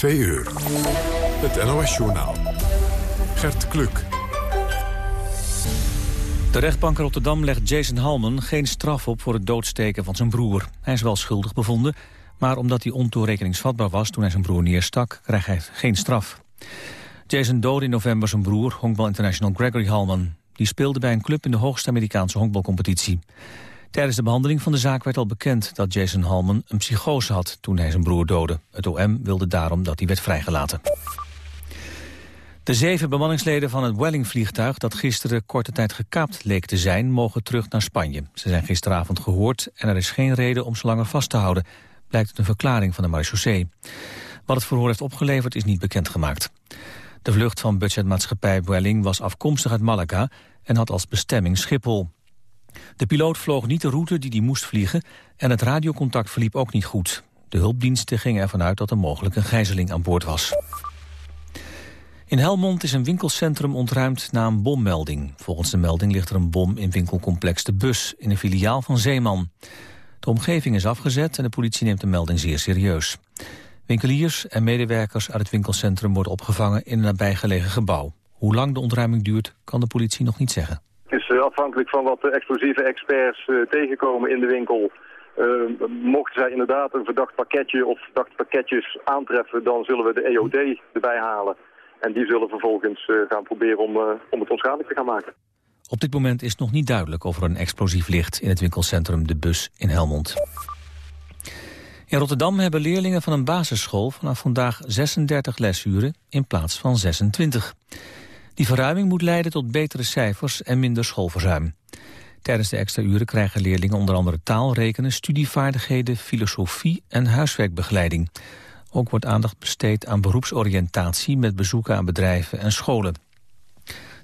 Twee uur. Het NOS-journaal. Gert Kluk. De rechtbank Rotterdam legt Jason Halman geen straf op voor het doodsteken van zijn broer. Hij is wel schuldig bevonden, maar omdat hij ontoerekeningsvatbaar was toen hij zijn broer neerstak, krijgt hij geen straf. Jason doodde in november zijn broer, honkbal international Gregory Halman. Die speelde bij een club in de hoogste Amerikaanse honkbalcompetitie. Tijdens de behandeling van de zaak werd al bekend dat Jason Halman een psychose had toen hij zijn broer doodde. Het OM wilde daarom dat hij werd vrijgelaten. De zeven bemanningsleden van het Welling-vliegtuig dat gisteren korte tijd gekaapt leek te zijn, mogen terug naar Spanje. Ze zijn gisteravond gehoord en er is geen reden om ze langer vast te houden, blijkt uit een verklaring van de marechaussee. Wat het verhoor heeft opgeleverd is niet bekendgemaakt. De vlucht van budgetmaatschappij Welling was afkomstig uit Malaga en had als bestemming Schiphol. De piloot vloog niet de route die hij moest vliegen en het radiocontact verliep ook niet goed. De hulpdiensten gingen ervan uit dat er mogelijk een gijzeling aan boord was. In Helmond is een winkelcentrum ontruimd na een bommelding. Volgens de melding ligt er een bom in winkelcomplex De Bus, in een filiaal van Zeeman. De omgeving is afgezet en de politie neemt de melding zeer serieus. Winkeliers en medewerkers uit het winkelcentrum worden opgevangen in een nabijgelegen gebouw. Hoe lang de ontruiming duurt, kan de politie nog niet zeggen. Het eh, afhankelijk van wat de explosieve experts uh, tegenkomen in de winkel. Uh, mochten zij inderdaad een verdacht pakketje of verdacht pakketjes aantreffen, dan zullen we de EOD erbij halen. En die zullen vervolgens gaan proberen om, om het onschadelijk te gaan maken. Op dit moment is nog niet duidelijk of er een explosief ligt in het winkelcentrum De Bus in Helmond. In Rotterdam hebben leerlingen van een basisschool vanaf vandaag 36 lesuren in plaats van 26. Die verruiming moet leiden tot betere cijfers en minder schoolverzuim. Tijdens de extra uren krijgen leerlingen onder andere taal, rekenen, studievaardigheden, filosofie en huiswerkbegeleiding. Ook wordt aandacht besteed aan beroepsoriëntatie met bezoeken aan bedrijven en scholen.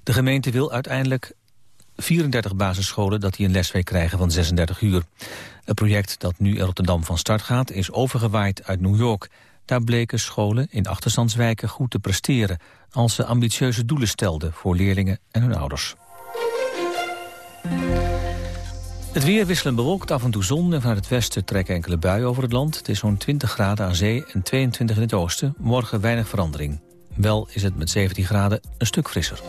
De gemeente wil uiteindelijk 34 basisscholen dat die een lesweek krijgen van 36 uur. Het project dat nu in Rotterdam van start gaat is overgewaaid uit New York. Daar bleken scholen in achterstandswijken goed te presteren... als ze ambitieuze doelen stelden voor leerlingen en hun ouders. Het weer wisselen bewolkt, af en toe zon en vanuit het westen trekken enkele buien over het land. Het is zo'n 20 graden aan zee en 22 in het oosten. Morgen weinig verandering. Wel is het met 17 graden een stuk frisser.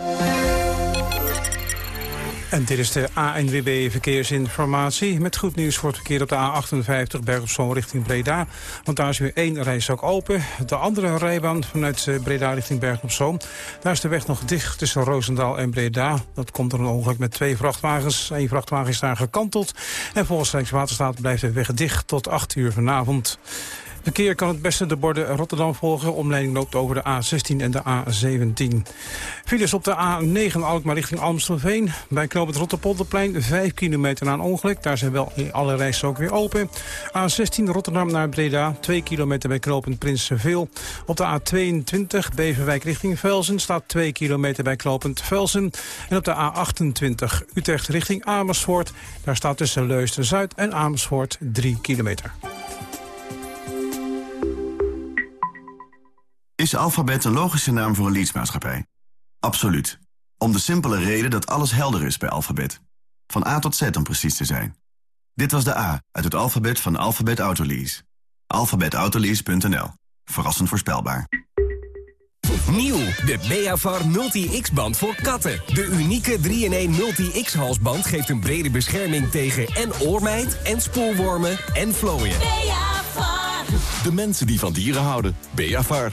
En dit is de ANWB Verkeersinformatie. Met goed nieuws voor het verkeer op de A58 Berg op Zoom richting Breda. Want daar is weer één rijstok open. De andere rijbaan vanuit eh, Breda richting Berg op Zoom. Daar is de weg nog dicht tussen Roosendaal en Breda. Dat komt er een ongeluk met twee vrachtwagens. Eén vrachtwagen is daar gekanteld. En volgens Rijkswaterstaat blijft de weg dicht tot 8 uur vanavond. Verkeer kan het beste de borden Rotterdam volgen. Omleiding loopt over de A16 en de A17. Files op de A9 Alkmaar richting Amstelveen. Bij knoop het Rotterpolderplein 5 kilometer na een ongeluk. Daar zijn wel alle rijstroken ook weer open. A16 Rotterdam naar Breda. 2 kilometer bij knooppunt Prinsenveel. Op de A22 Beverwijk richting Velsen staat 2 kilometer bij knooppunt Velsen. En op de A28 Utrecht richting Amersfoort. Daar staat tussen Leusden-Zuid en Amersfoort 3 kilometer. Is Alphabet een logische naam voor een leadsmaatschappij? Absoluut. Om de simpele reden dat alles helder is bij Alphabet. Van A tot Z om precies te zijn. Dit was de A uit het alfabet van Alphabet Autolease. alphabetautolease.nl. Verrassend voorspelbaar. Nieuw, de Beavar Multi-X-band voor katten. De unieke 3-in-1 Multi-X-halsband geeft een brede bescherming tegen en oormijt... en spoorwormen en vlooien. Beavar. De mensen die van dieren houden. Beavar.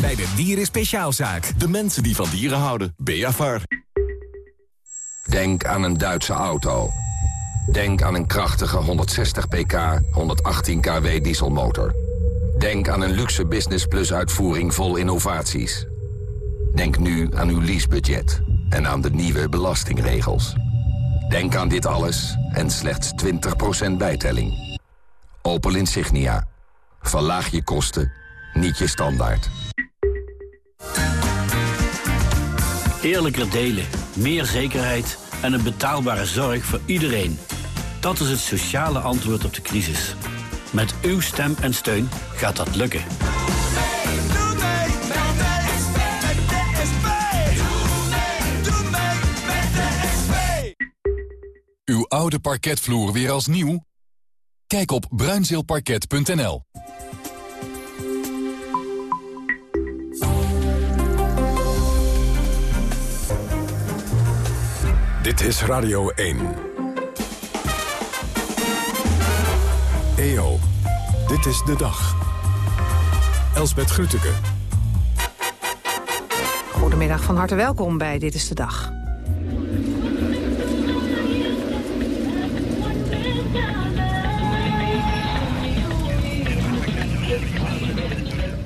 Bij de Dieren Speciaalzaak. De mensen die van dieren houden. Beavar. Denk aan een Duitse auto. Denk aan een krachtige 160 pk, 118 kW dieselmotor. Denk aan een luxe Business Plus uitvoering vol innovaties. Denk nu aan uw leasebudget en aan de nieuwe belastingregels. Denk aan dit alles en slechts 20% bijtelling. Opel Insignia. Verlaag je kosten, niet je standaard. Eerlijker delen, meer zekerheid en een betaalbare zorg voor iedereen. Dat is het sociale antwoord op de crisis. Met uw stem en steun gaat dat lukken. Uw oude parketvloer weer als nieuw? Kijk op bruinzeelparket.nl. Dit is Radio 1. EO, dit is de dag. Elsbeth Grütke. Goedemiddag, van harte welkom bij Dit is de Dag.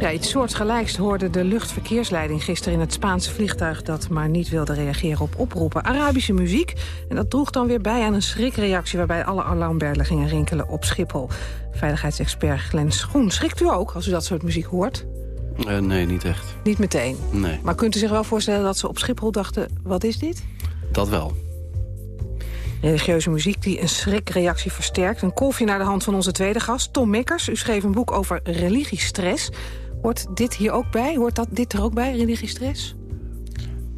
Ja, iets soortgelijks hoorde de luchtverkeersleiding gisteren in het Spaanse vliegtuig... dat maar niet wilde reageren op oproepen. Arabische muziek. En dat droeg dan weer bij aan een schrikreactie... waarbij alle alarmbellen gingen rinkelen op Schiphol. Veiligheidsexpert Glenn Schoen. Schrikt u ook als u dat soort muziek hoort? Uh, nee, niet echt. Niet meteen? Nee. Maar kunt u zich wel voorstellen dat ze op Schiphol dachten... wat is dit? Dat wel. Religieuze muziek die een schrikreactie versterkt. Een kolfje naar de hand van onze tweede gast, Tom Mikkers. U schreef een boek over religiestress. Hoort dit hier ook bij? Hoort dat, dit er ook bij, religiestress?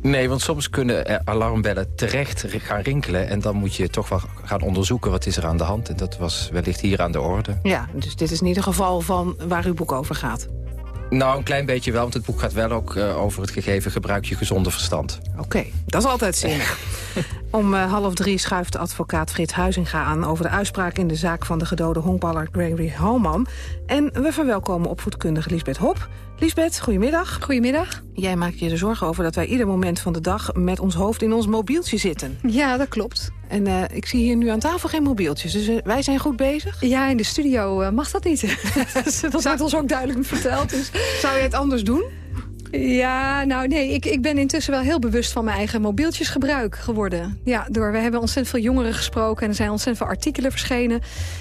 Nee, want soms kunnen alarmbellen terecht gaan rinkelen... en dan moet je toch wel gaan onderzoeken wat is er aan de hand. En dat was wellicht hier aan de orde. Ja, dus dit is niet een geval van waar uw boek over gaat? Nou, een klein beetje wel, want het boek gaat wel ook uh, over het gegeven gebruik je gezonde verstand. Oké, okay, dat is altijd zinnig. Om uh, half drie schuift advocaat Frits Huizinga aan... over de uitspraak in de zaak van de gedode honkballer Gregory Halman. En we verwelkomen opvoedkundige Lisbeth Hop. Lisbeth, goedemiddag. Goedemiddag. Jij maakt je er zorgen over dat wij ieder moment van de dag... met ons hoofd in ons mobieltje zitten. Ja, dat klopt. En uh, ik zie hier nu aan tafel geen mobieltjes, dus uh, wij zijn goed bezig? Ja, in de studio mag dat niet. dat wordt ons ook duidelijk verteld. Dus. Zou je het anders doen? Ja, nou nee, ik, ik ben intussen wel heel bewust van mijn eigen mobieltjesgebruik geworden. Ja, door, we hebben ontzettend veel jongeren gesproken en er zijn ontzettend veel artikelen verschenen.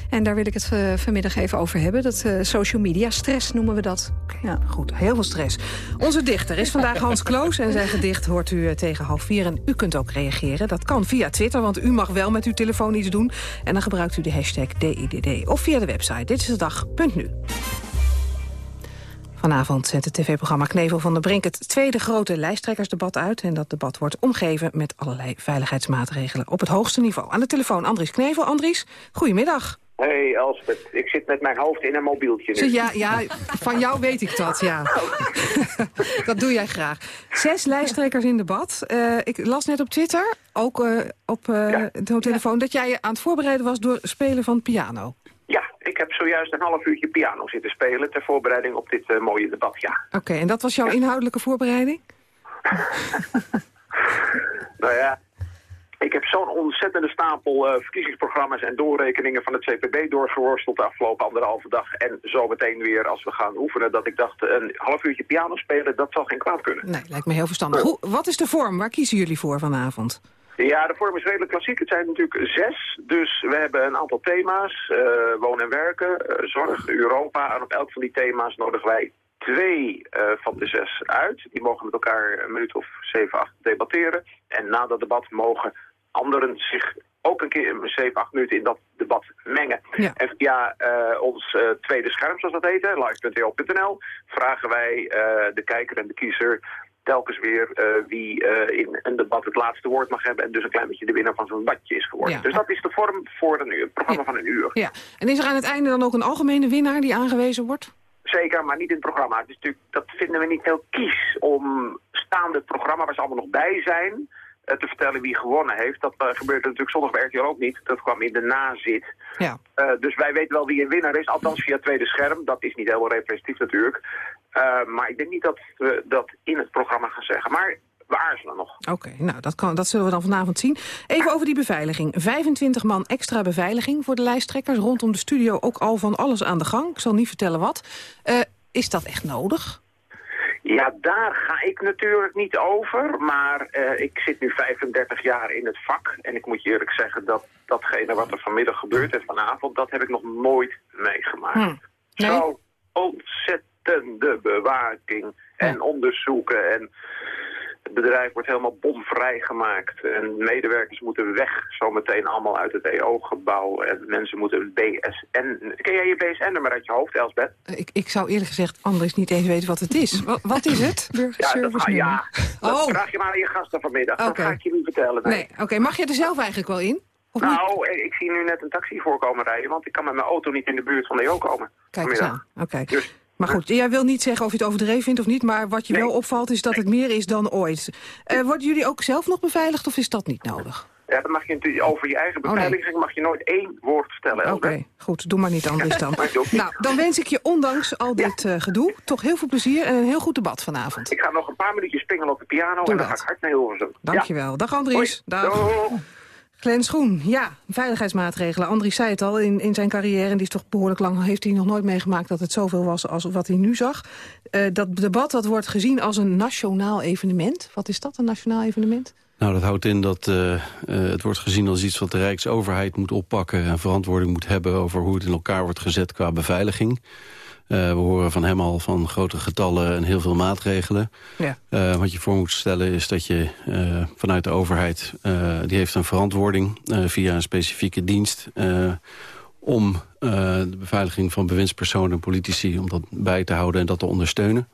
En daar wil ik het uh, vanmiddag even over hebben. Dat uh, social media stress noemen we dat. Ja, goed, heel veel stress. Onze dichter is vandaag Hans Kloos en zijn gedicht hoort u uh, tegen half vier. En u kunt ook reageren. Dat kan via Twitter, want u mag wel met uw telefoon iets doen. En dan gebruikt u de hashtag DIDD. Of via de website dit is de dag.nu. Vanavond zet het tv-programma Knevel van der Brink het tweede grote lijsttrekkersdebat uit. En dat debat wordt omgeven met allerlei veiligheidsmaatregelen op het hoogste niveau. Aan de telefoon Andries Knevel. Andries, goedemiddag. Hey Elspeth, ik zit met mijn hoofd in een mobieltje nu. Ja, ja van jou weet ik dat, ja. dat doe jij graag. Zes lijsttrekkers in debat. Uh, ik las net op Twitter, ook uh, op uh, ja. de telefoon... dat jij je aan het voorbereiden was door spelen van piano. Ja, ik heb zojuist een half uurtje piano zitten spelen... ter voorbereiding op dit uh, mooie debat, ja. Oké, okay, en dat was jouw ja. inhoudelijke voorbereiding? nou ja, ik heb zo'n ontzettende stapel uh, verkiezingsprogramma's en doorrekeningen van het CPB doorgeworsteld de afgelopen anderhalve dag. En zo meteen weer als we gaan oefenen dat ik dacht een half uurtje piano spelen, dat zal geen kwaad kunnen. Nee, lijkt me heel verstandig. Hoe, wat is de vorm? Waar kiezen jullie voor vanavond? Ja, de vorm is redelijk klassiek. Het zijn natuurlijk zes. Dus we hebben een aantal thema's. Uh, wonen en werken, uh, zorg, Europa. En op elk van die thema's nodigen wij twee uh, van de zes uit. Die mogen met elkaar een minuut of zeven, acht debatteren. En na dat debat mogen anderen zich ook een keer in zeven, acht minuten in dat debat mengen. Ja. En via uh, ons uh, tweede scherm, zoals dat heet, live.nl, vragen wij uh, de kijker en de kiezer telkens weer uh, wie uh, in een debat het laatste woord mag hebben... en dus een klein beetje de winnaar van zo'n debatje is geworden. Ja. Dus dat is de vorm voor een uur, het programma Ja. van een uur. Ja. En is er aan het einde dan ook een algemene winnaar die aangewezen wordt? Zeker, maar niet in het programma. Het is natuurlijk, dat vinden we niet heel kies om staande het programma waar ze allemaal nog bij zijn... uh, te vertellen wie gewonnen heeft. Dat uh, gebeurde natuurlijk zondag bij RTL ook niet. Dat kwam in de nazit. Ja. Uh, dus wij weten wel wie een winnaar is, althans via het tweede scherm. Dat is niet heel representatief natuurlijk. Uh, maar ik denk niet dat we dat in het programma gaan zeggen. Maar we aarzelen nog. Oké, okay, nou dat, kan, dat zullen we dan vanavond zien. Even over die beveiliging. 25 man extra beveiliging voor de lijsttrekkers. Rondom de studio ook al van alles aan de gang. Ik zal niet vertellen wat. Uh, is dat echt nodig? Ja, daar ga ik natuurlijk niet over. Maar uh, ik zit nu 35 jaar in het vak. En ik moet je eerlijk zeggen dat datgene wat er vanmiddag gebeurt en vanavond... dat heb ik nog nooit meegemaakt. Hm. Nee? Zo ontzettende bewaking en onderzoeken. En Het bedrijf wordt helemaal bomvrij gemaakt. En medewerkers moeten weg zometeen allemaal uit het EO-gebouw. En mensen moeten een BSN... Ken jij je BSN-nummer uit je hoofd, Elsbeth? Ik, ik zou eerlijk gezegd anders niet eens weten wat het is. Wat, wat is het? Ja, dat, Burgerservice ja, dat Oh. vraag je maar aan je gasten vanmiddag. Oké. Dat ga ik je niet vertellen. Nee. Nee, oké. Mag je er zelf eigenlijk wel in? Of niet? Nou, eh, ik zie nu net een taxi voorkomen rijden, want ik kan met mijn auto niet in de buurt van de EO komen. Kijk eens aan. Oké. Dus- Maar goed, jij wil niet zeggen of je het overdreven vindt of niet... maar wat je wel opvalt is dat het meer is dan ooit. Eh, worden jullie ook zelf nog beveiligd of is dat niet nodig? Ja, dan mag je natuurlijk over je eigen Oh, nee. beveiliging mag je nooit één woord vertellen. Oké, goed. Doe maar niet anders dan. Nou, dan wens ik je ondanks al dit eh, gedoe... toch heel veel plezier en een heel goed debat vanavond. Ik ga nog een paar minuutjes pingelen op de piano Doe en dan ga ik hard naar Hilversum. Dankjewel. Dag Andries. Hoi. Dag. Doeg. Glenn Schoen, ja, veiligheidsmaatregelen. Andries zei het al, in, in zijn carrière, en die is toch behoorlijk lang... heeft hij nog nooit meegemaakt dat het zoveel was als wat hij nu zag. Eh, dat debat dat wordt gezien als een nationaal evenement. Wat is dat, een nationaal evenement? Nou, dat houdt in dat eh, eh, het wordt gezien als iets wat de Rijksoverheid moet oppakken... en verantwoording moet hebben over hoe het in elkaar wordt gezet qua beveiliging. Eh, we horen van hem al van grote getallen en heel veel maatregelen. Ja. Eh, wat je voor moet stellen is dat je eh, vanuit de overheid... die heeft een verantwoording via een specifieke dienst... om de beveiliging van bewindspersonen en politici... om dat bij te houden en dat te ondersteunen.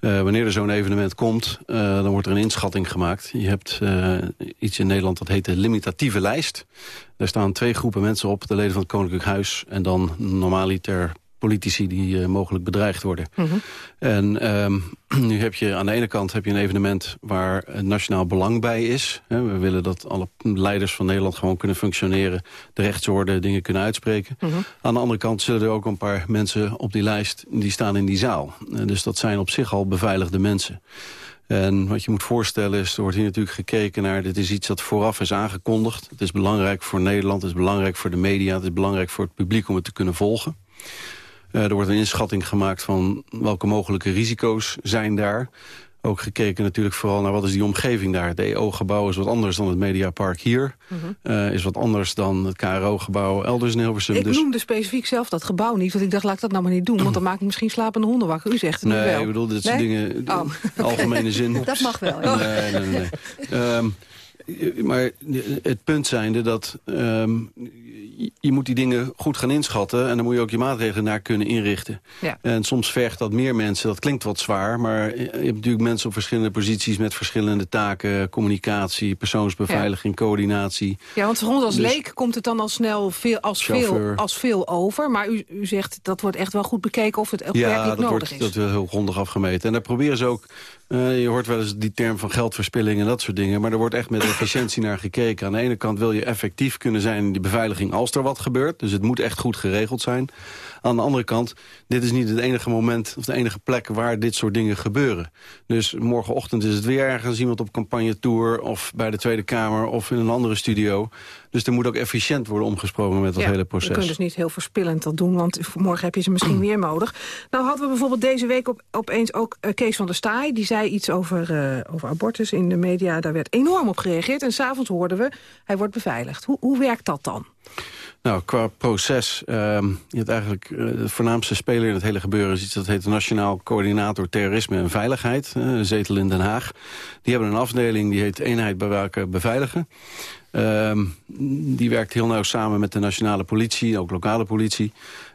Wanneer er zo'n evenement komt, dan wordt er een inschatting gemaakt. Je hebt iets in Nederland dat heet de limitatieve lijst. Daar staan twee groepen mensen op, de leden van het Koninklijk Huis... en dan normaliter politici die eh, mogelijk bedreigd worden. En ehm, nu heb je aan de ene kant heb je een evenement waar een nationaal belang bij is. Hè, we willen dat alle leiders van Nederland gewoon kunnen functioneren... de rechtsorde dingen kunnen uitspreken. Aan de andere kant zullen er ook een paar mensen op die lijst... die staan in die zaal. Eh, dus dat zijn op zich al beveiligde mensen. En wat je moet voorstellen is, er wordt hier natuurlijk gekeken naar... dit is iets dat vooraf is aangekondigd. Het is belangrijk voor Nederland, het is belangrijk voor de media... het is belangrijk voor het publiek om het te kunnen volgen. Eh, er wordt een inschatting gemaakt van welke mogelijke risico's zijn daar. Ook gekeken natuurlijk vooral naar wat is die omgeving daar. Het EO-gebouw is wat anders dan het Mediapark hier. Eh, is wat anders dan het KRO-gebouw elders in Hilversum. Ik dus... noemde specifiek zelf dat gebouw niet, want ik dacht, laat ik dat nou maar niet doen... want dan maak ik misschien slapende honden wakker. U zegt het nu Nee, wel. ik bedoel, dit soort Nee? dingen, Oh, algemene zin. Dat mag wel, ja. Nee, nee, nee. nee. Ehm, maar het punt zijnde dat ehm, je- moet die dingen goed gaan inschatten... en dan moet je ook je maatregelen naar kunnen inrichten. Ja. En soms vergt dat meer mensen, dat klinkt wat zwaar... maar je hebt natuurlijk mensen op verschillende posities... met verschillende taken, communicatie, persoonsbeveiliging, coördinatie. Ja, want voor ons als Dus- leek komt het dan al snel veel, als, veel, als veel over. Maar u, u zegt, dat wordt echt wel goed bekeken of het ook Ja, werkelijk nodig wordt, is. dat wordt heel grondig afgemeten. En daar proberen ze ook... eh, je hoort wel eens die term van geldverspilling en dat soort dingen... maar er wordt echt met efficiëntie naar gekeken. Aan de ene kant wil je effectief kunnen zijn in die beveiliging als er wat gebeurt. Dus het moet echt goed geregeld zijn. Aan de andere kant, dit is niet het enige moment... of de enige plek waar dit soort dingen gebeuren. Dus morgenochtend is het weer ergens iemand op campagnetour... of bij de Tweede Kamer of in een andere studio. Dus er moet ook efficiënt worden omgesproken met dat Ja, hele proces. Je kunt dus niet heel verspillend dat doen, want morgen heb je ze misschien weer nodig. Nou hadden we bijvoorbeeld deze week op, opeens ook eh, Kees van der Staaij. Die zei iets over, eh, over abortus in de media. Daar werd enorm op gereageerd. En s'avonds hoorden we, hij wordt beveiligd. Hoe, hoe werkt dat dan? Nou, qua proces, ehm je hebt eigenlijk eh, de voornaamste speler in het hele gebeuren is iets dat heet de Nationaal Coördinator Terrorisme en Veiligheid, eh, een zetel in Den Haag. Die hebben een afdeling die heet Eenheid Bewaken Beveiligen. Ehm, die werkt heel nauw samen met de nationale politie, ook lokale politie.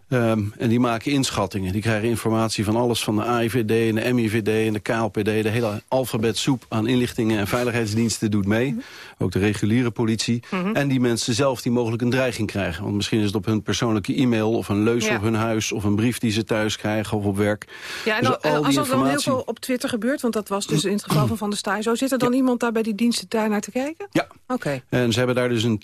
Ehm, en die maken inschattingen. Die krijgen informatie van alles van de AIVD en de MIVD en de KLPD. De hele alfabetsoep aan inlichtingen en veiligheidsdiensten doet mee. Ook de reguliere politie. En die mensen zelf die mogelijk een dreiging krijgen. Want misschien is het op hun persoonlijke e-mail of een leus Ja. op hun huis... of een brief die ze thuis krijgen of op werk. Ja, en Dus al als die dat dan heel informatie- veel op Twitter gebeurt, want dat was dus in het geval van Van der Staaij zo, zit er dan iemand daar bij die diensten daar naar te kijken? Ja. Oké. En ze hebben daar dus een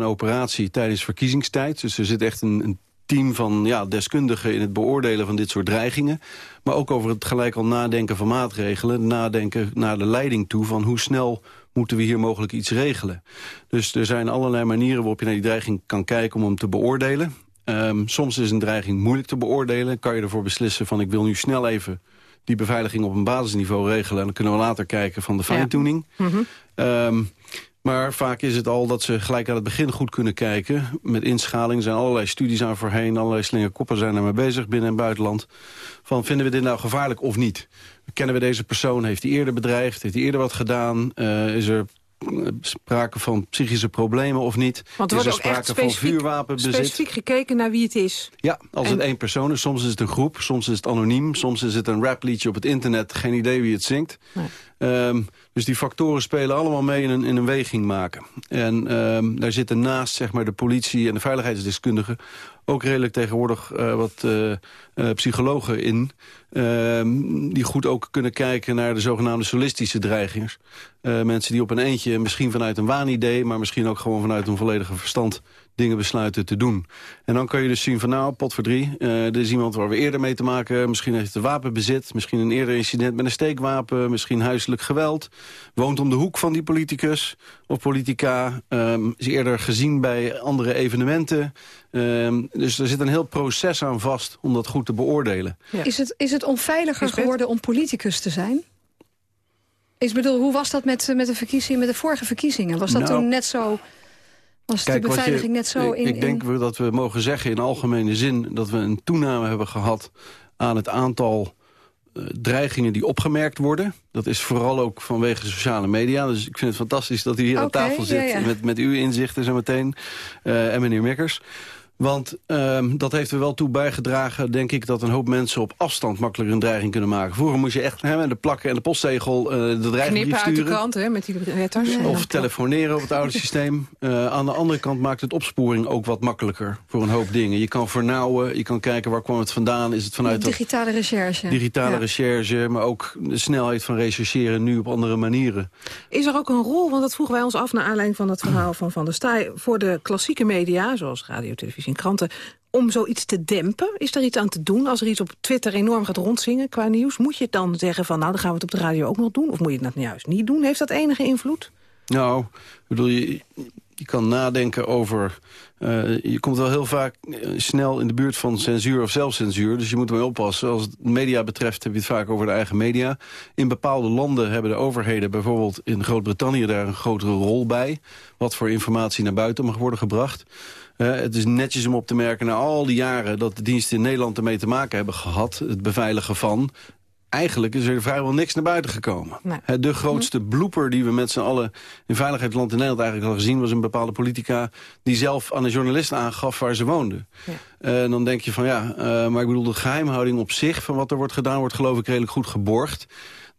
24-7 operatie tijdens verkiezingstijd. Dus er zit echt een, een team van ja, deskundigen in het beoordelen van dit soort dreigingen. Maar ook over het gelijk al nadenken van maatregelen. Nadenken naar de leiding toe van hoe snel moeten we hier mogelijk iets regelen. Dus er zijn allerlei manieren waarop je naar die dreiging kan kijken om hem te beoordelen. Ehm, soms is een dreiging moeilijk te beoordelen. Kan je ervoor beslissen van ik wil nu snel even die beveiliging op een basisniveau regelen. En dan kunnen we later kijken van de fine-tuning. Ehm, Maar vaak is het al dat ze gelijk aan het begin goed kunnen kijken. Met inschaling er zijn allerlei studies aan voorheen. Allerlei slingerkoppen zijn er mee bezig binnen en buitenland. Van vinden we dit nou gevaarlijk of niet? Kennen we deze persoon? Heeft hij eerder bedreigd? Heeft hij eerder wat gedaan? Uh, is er sprake van psychische problemen of niet. Want er is wordt ook echt specifiek, specifiek gekeken naar wie het is. Ja, als het één persoon is. Soms is het een groep, soms is het anoniem... soms is het een rapliedje op het internet, geen idee wie het zingt. Nee. Um, dus die factoren spelen allemaal mee in een, in een weging maken. En um, daar zitten naast zeg maar, de politie en de veiligheidsdeskundigen... ook redelijk tegenwoordig uh, wat uh, uh, psychologen in... Ehm, die goed ook kunnen kijken naar de zogenaamde solistische dreigingen. mensen die op een eentje, misschien vanuit een waanidee... maar misschien ook gewoon vanuit een volledige verstand dingen besluiten te doen. En dan kan je dus zien van nou, pot voor drie. Uh, er is iemand waar we eerder mee te maken. Misschien heeft het wapenbezit. Misschien een eerder incident met een steekwapen. Misschien huiselijk geweld. Woont om de hoek van die politicus of politica. Um, is eerder gezien bij andere evenementen. Um, dus er zit een heel proces aan vast om dat goed te beoordelen. Ja. Is, het, is het onveiliger geworden om politicus te zijn? Ik bedoel, hoe was dat met, met de verkiezingen, met de vorige verkiezingen? Was dat nou, toen net zo was Kijk, de beveiliging net zo in... Ik denk dat we mogen zeggen in algemene zin... dat we een toename hebben gehad aan het aantal uh, dreigingen die opgemerkt worden. Dat is vooral ook vanwege sociale media. Dus ik vind het fantastisch dat u hier okay, aan tafel zit... Ja, ja. Met, met uw inzichten zo meteen. Uh, en meneer Mikkers. Want um, dat heeft er wel toe bijgedragen, denk ik... dat een hoop mensen op afstand makkelijker een dreiging kunnen maken. Vroeger moest je echt hè, met de plakken en de postzegel uh, de dreiging sturen. uit de krant, hè, met die letters. Ja. Of telefoneren op het oude systeem. Uh, aan de andere kant maakt het opsporing ook wat makkelijker voor een hoop dingen. Je kan vernauwen, je kan kijken waar kwam het vandaan. Is het vanuit digitale recherche. Digitale ja. recherche, maar ook de snelheid van rechercheren nu op andere manieren. Is er ook een rol, want dat vroegen wij ons af... naar aanleiding van het verhaal van Van der Staaij... voor de klassieke media, zoals radio, televisie kranten... om zoiets te dempen? Is er iets aan te doen? Als er iets op Twitter enorm gaat rondzingen qua nieuws... moet je dan zeggen van nou, dan gaan we het op de radio ook nog doen? Of moet je het nou juist niet doen? Heeft dat enige invloed? Nou, bedoel je, je kan nadenken over... Uh, je komt wel heel vaak uh, snel in de buurt van censuur of zelfcensuur. Dus je moet ermee oppassen. Als het media betreft heb je het vaak over de eigen media. In bepaalde landen hebben de overheden, bijvoorbeeld in Groot-Brittannië... daar een grotere rol bij. Wat voor informatie naar buiten mag worden gebracht. Uh, het is netjes om op te merken na al die jaren dat de diensten in Nederland ermee te maken hebben gehad. Het beveiligen van eigenlijk is er vrijwel niks naar buiten gekomen. De grootste mhm. blooper die we met z'n allen in Veiligheidsland in Nederland eigenlijk al gezien... was een bepaalde politica die zelf aan een journalist aangaf waar ze woonde. Ja. En dan denk je van ja, uh, maar ik bedoel de geheimhouding op zich... van wat er wordt gedaan, wordt geloof ik redelijk goed geborgd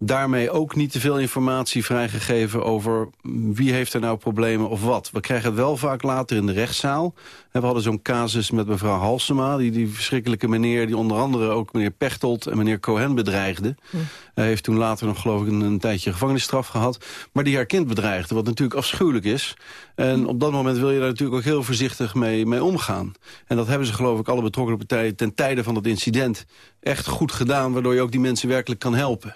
daarmee ook niet te veel informatie vrijgegeven over wie heeft er nou problemen of wat. We krijgen het wel vaak later in de rechtszaal. We hadden zo'n casus met mevrouw Halsema, die, die verschrikkelijke meneer... die onder andere ook meneer Pechtold en meneer Cohen bedreigde. Hm. Hij heeft toen later nog geloof ik een, een, tijdje gevangenisstraf gehad. Maar die haar kind bedreigde, wat natuurlijk afschuwelijk is. En op dat moment wil je daar natuurlijk ook heel voorzichtig mee, mee omgaan. En dat hebben ze geloof ik alle betrokken partijen ten tijde van dat incident echt goed gedaan... waardoor je ook die mensen werkelijk kan helpen.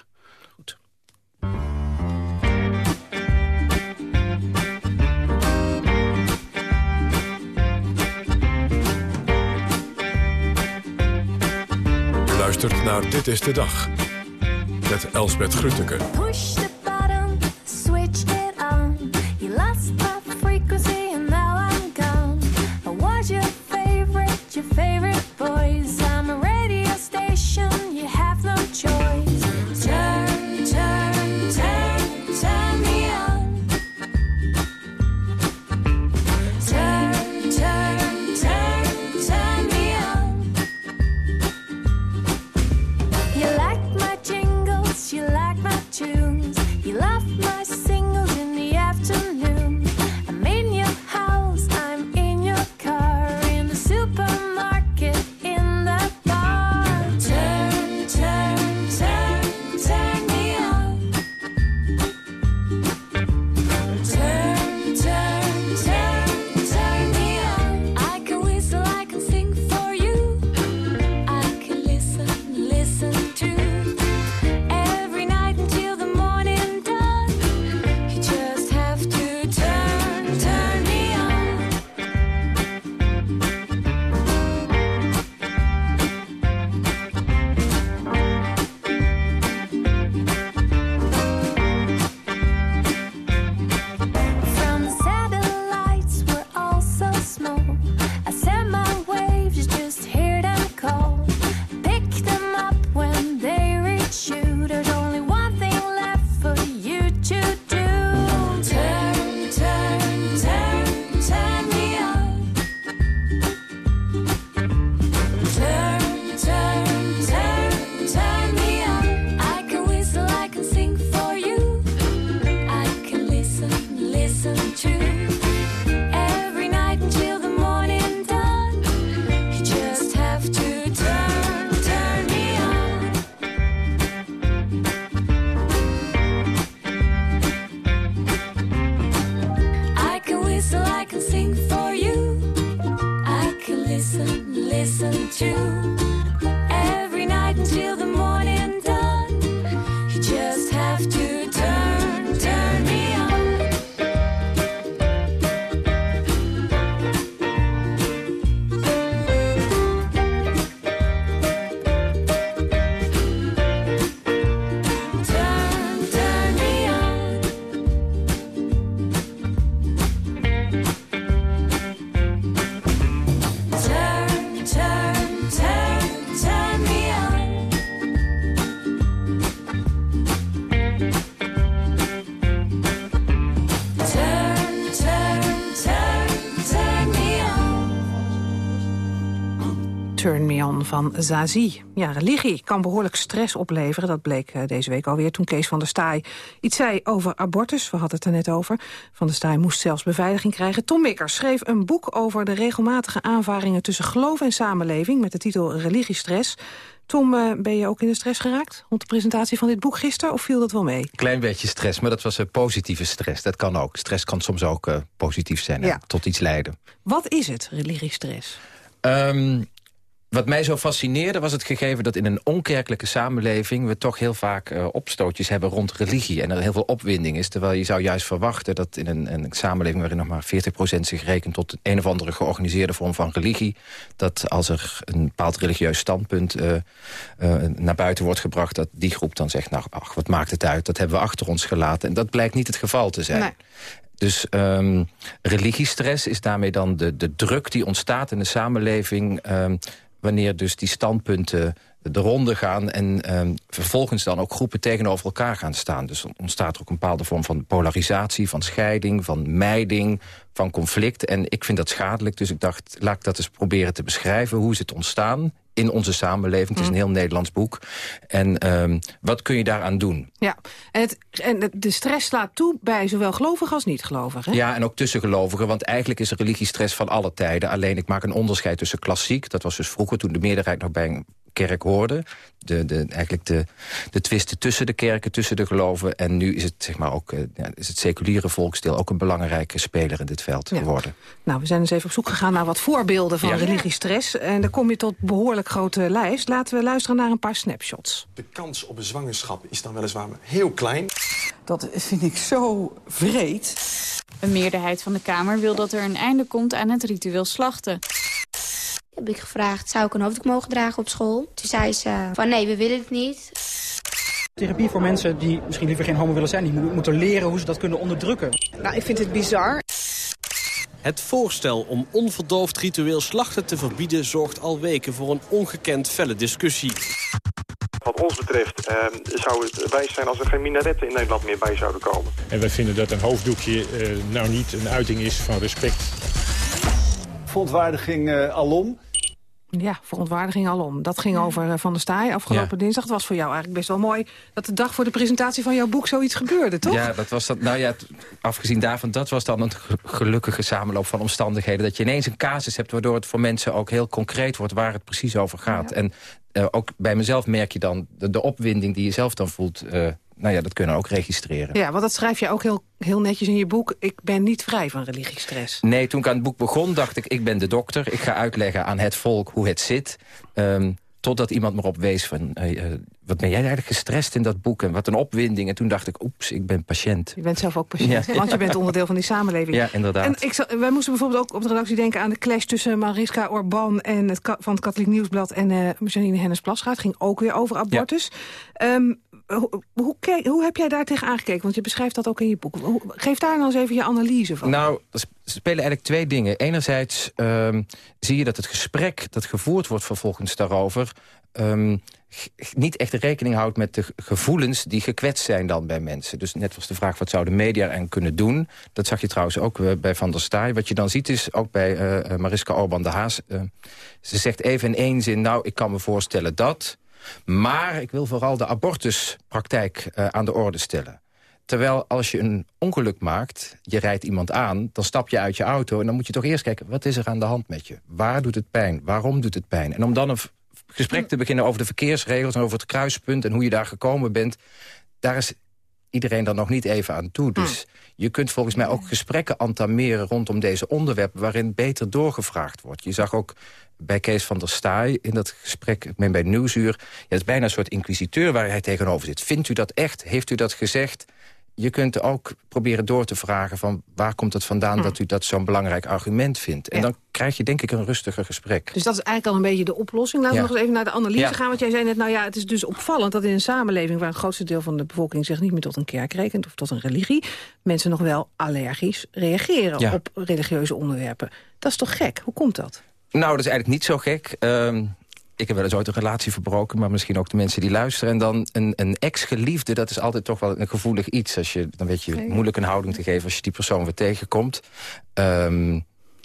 Luistert naar Dit is de Dag. Met Elsbeth Grütke. Van Zazie. Ja, religie kan behoorlijk stress opleveren. Dat bleek eh, deze week alweer toen Kees van der Staaij iets zei over abortus. We hadden het er net over. Van der Staaij moest zelfs beveiliging krijgen. Tom Mikkers schreef een boek over de regelmatige aanvaringen tussen geloof en samenleving... met de titel Religiestress. Tom, eh, ben je ook in de stress geraakt rond de presentatie van dit boek gisteren? Of viel dat wel mee? Klein beetje stress, maar dat was een positieve stress. Dat kan ook. Stress kan soms ook eh, positief zijn en Ja. tot iets leiden. Wat is het, religiestress? Ehm, wat mij zo fascineerde was het gegeven dat in een onkerkelijke samenleving... we toch heel vaak eh, opstootjes hebben rond religie en er heel veel opwinding is. Terwijl je zou juist verwachten dat in een, een samenleving... waarin nog maar 40% zich rekent tot een of andere georganiseerde vorm van religie... dat als er een bepaald religieus standpunt eh, eh, naar buiten wordt gebracht... dat die groep dan zegt, nou, ach, wat maakt het uit? Dat hebben we achter ons gelaten. En dat blijkt niet het geval te zijn. Dus ehm, religiestress is daarmee dan de, de druk die ontstaat in de samenleving... ehm, wanneer dus die standpunten de ronde gaan... en ehm, vervolgens dan ook groepen tegenover elkaar gaan staan. Dus ontstaat er ook een bepaalde vorm van polarisatie... van scheiding, van mijding, van conflict. En ik vind dat schadelijk, dus ik dacht... laat ik dat eens proberen te beschrijven. Hoe is het ontstaan in onze samenleving? Het is een heel Nederlands boek. En ehm, wat kun je daaraan doen? Ja, en, het, en de stress slaat toe bij zowel gelovig als niet-gelovig. hè? Ja, en ook tussen gelovigen, want eigenlijk is religiestress van alle tijden. Alleen ik maak een onderscheid tussen klassiek, dat was dus vroeger toen de meerderheid nog bij een kerk hoorde. De, de, eigenlijk de, de twisten tussen de kerken, tussen de geloven. En nu is het, zeg maar, ook, eh, ja, is het seculiere volksdeel ook een belangrijke speler in dit veld geworden. Nou, we zijn eens even op zoek gegaan naar wat voorbeelden van Ja. religiestress. En daar kom je tot een behoorlijk grote lijst. Laten we luisteren naar een paar snapshots. De kans op een zwangerschap is dan weliswaar heel klein. Dat vind ik zo vreed. Een meerderheid van de Kamer wil dat er een einde komt aan het ritueel slachten. Heb ik gevraagd, zou ik een hoofddoek mogen dragen op school? Toen zei ze van nee, we willen het niet. Therapie voor mensen die misschien liever geen homo willen zijn. Die mo- moeten leren hoe ze dat kunnen onderdrukken. Nou, ik vind het bizar. Het voorstel om onverdoofd ritueel slachten te verbieden... zorgt al weken voor een ongekend felle discussie. Wat ons betreft eh, zou het wijs zijn als er geen minaretten in Nederland meer bij zouden komen. En wij vinden dat een hoofddoekje eh, nou niet een uiting is van respect. Verontwaardiging eh, alom. Ja, verontwaardiging alom. Dat ging over eh, Van der Staaij afgelopen dinsdag. Het was voor jou eigenlijk best wel mooi dat de dag voor de presentatie van jouw boek zoiets gebeurde, toch? Ja, dat was dat. Nou ja, afgezien daarvan, dat was dan een ge- gelukkige samenloop van omstandigheden. Dat je ineens een casus hebt waardoor het voor mensen ook heel concreet wordt waar het precies over gaat. En eh, ook bij mezelf merk je dan de, de opwinding die je zelf dan voelt. eh, nou ja, dat kunnen ook registreren. Ja, want dat schrijf je ook heel, heel netjes in je boek. Ik ben niet vrij van religiestress. Nee, toen ik aan het boek begon, dacht ik, ik ben de dokter. Ik ga uitleggen aan het volk hoe het zit. Ehm, totdat iemand me op wees van, eh, wat ben jij eigenlijk gestrest in dat boek? En wat een opwinding. En toen dacht ik, oeps, ik ben patiënt. Je bent zelf ook patiënt, Ja. want je bent onderdeel van die samenleving. Ja, inderdaad. En ik, zal- wij moesten bijvoorbeeld ook op de redactie denken aan de clash tussen Mariska Orban en het, van het Katholiek Nieuwsblad en eh Janine Hennis Plasgaard. Het ging ook weer over abortus. Ehm, hoe, hoe, heb jij daar tegen aangekeken? Want je beschrijft dat ook in je boek. Geef daar nou eens even je analyse van. Nou, er sp- spelen eigenlijk twee dingen. Enerzijds ehm, zie je dat het gesprek dat gevoerd wordt vervolgens daarover... ehm, niet echt rekening houdt met de ge- gevoelens die gekwetst zijn dan bij mensen. Dus net was de vraag, wat zouden media en kunnen doen? Dat zag je trouwens ook eh, bij Van der Staaij. Wat je dan ziet is, ook bij eh, eh, Mariska Orban de Haas... ze zegt even in één zin, nou, ik kan me voorstellen dat... maar ik wil vooral de abortuspraktijk eh, aan de orde stellen. Terwijl als je een ongeluk maakt, je rijdt iemand aan... dan stap je uit je auto en dan moet je toch eerst kijken... wat is er aan de hand met je? Waar doet het pijn? Waarom doet het pijn? En om dan een gesprek te beginnen over de verkeersregels... en over het kruispunt en hoe je daar gekomen bent... daar is iedereen dan nog niet even aan toe. Dus je kunt volgens mij ook gesprekken entameren rondom deze onderwerpen... waarin beter doorgevraagd wordt. Je zag ook bij Kees van der Staaij in dat gesprek ik meen bij Nieuwsuur... Ja, het is bijna een soort inquisiteur waar hij tegenover zit. Vindt u dat echt? Heeft u dat gezegd? Je kunt ook proberen door te vragen van waar komt het vandaan... dat u dat zo'n belangrijk argument vindt. En dan krijg je denk ik een rustiger gesprek. Dus dat is eigenlijk al een beetje de oplossing. Laten we nog eens even naar de analyse Ja. gaan. Want jij zei net, nou ja, het is dus opvallend dat in een samenleving... waar het grootste deel van de bevolking zich niet meer tot een kerk rekent... of tot een religie, mensen nog wel allergisch reageren op religieuze onderwerpen. Dat is toch gek? Hoe komt dat? Nou, dat is eigenlijk niet zo gek. Ehm, ik heb wel eens ooit een relatie verbroken, maar misschien ook de mensen die luisteren. En dan een, een ex-geliefde, dat is altijd toch wel een gevoelig iets. Als je, dan weet je moeilijk een houding te geven als je die persoon weer tegenkomt. Ehm,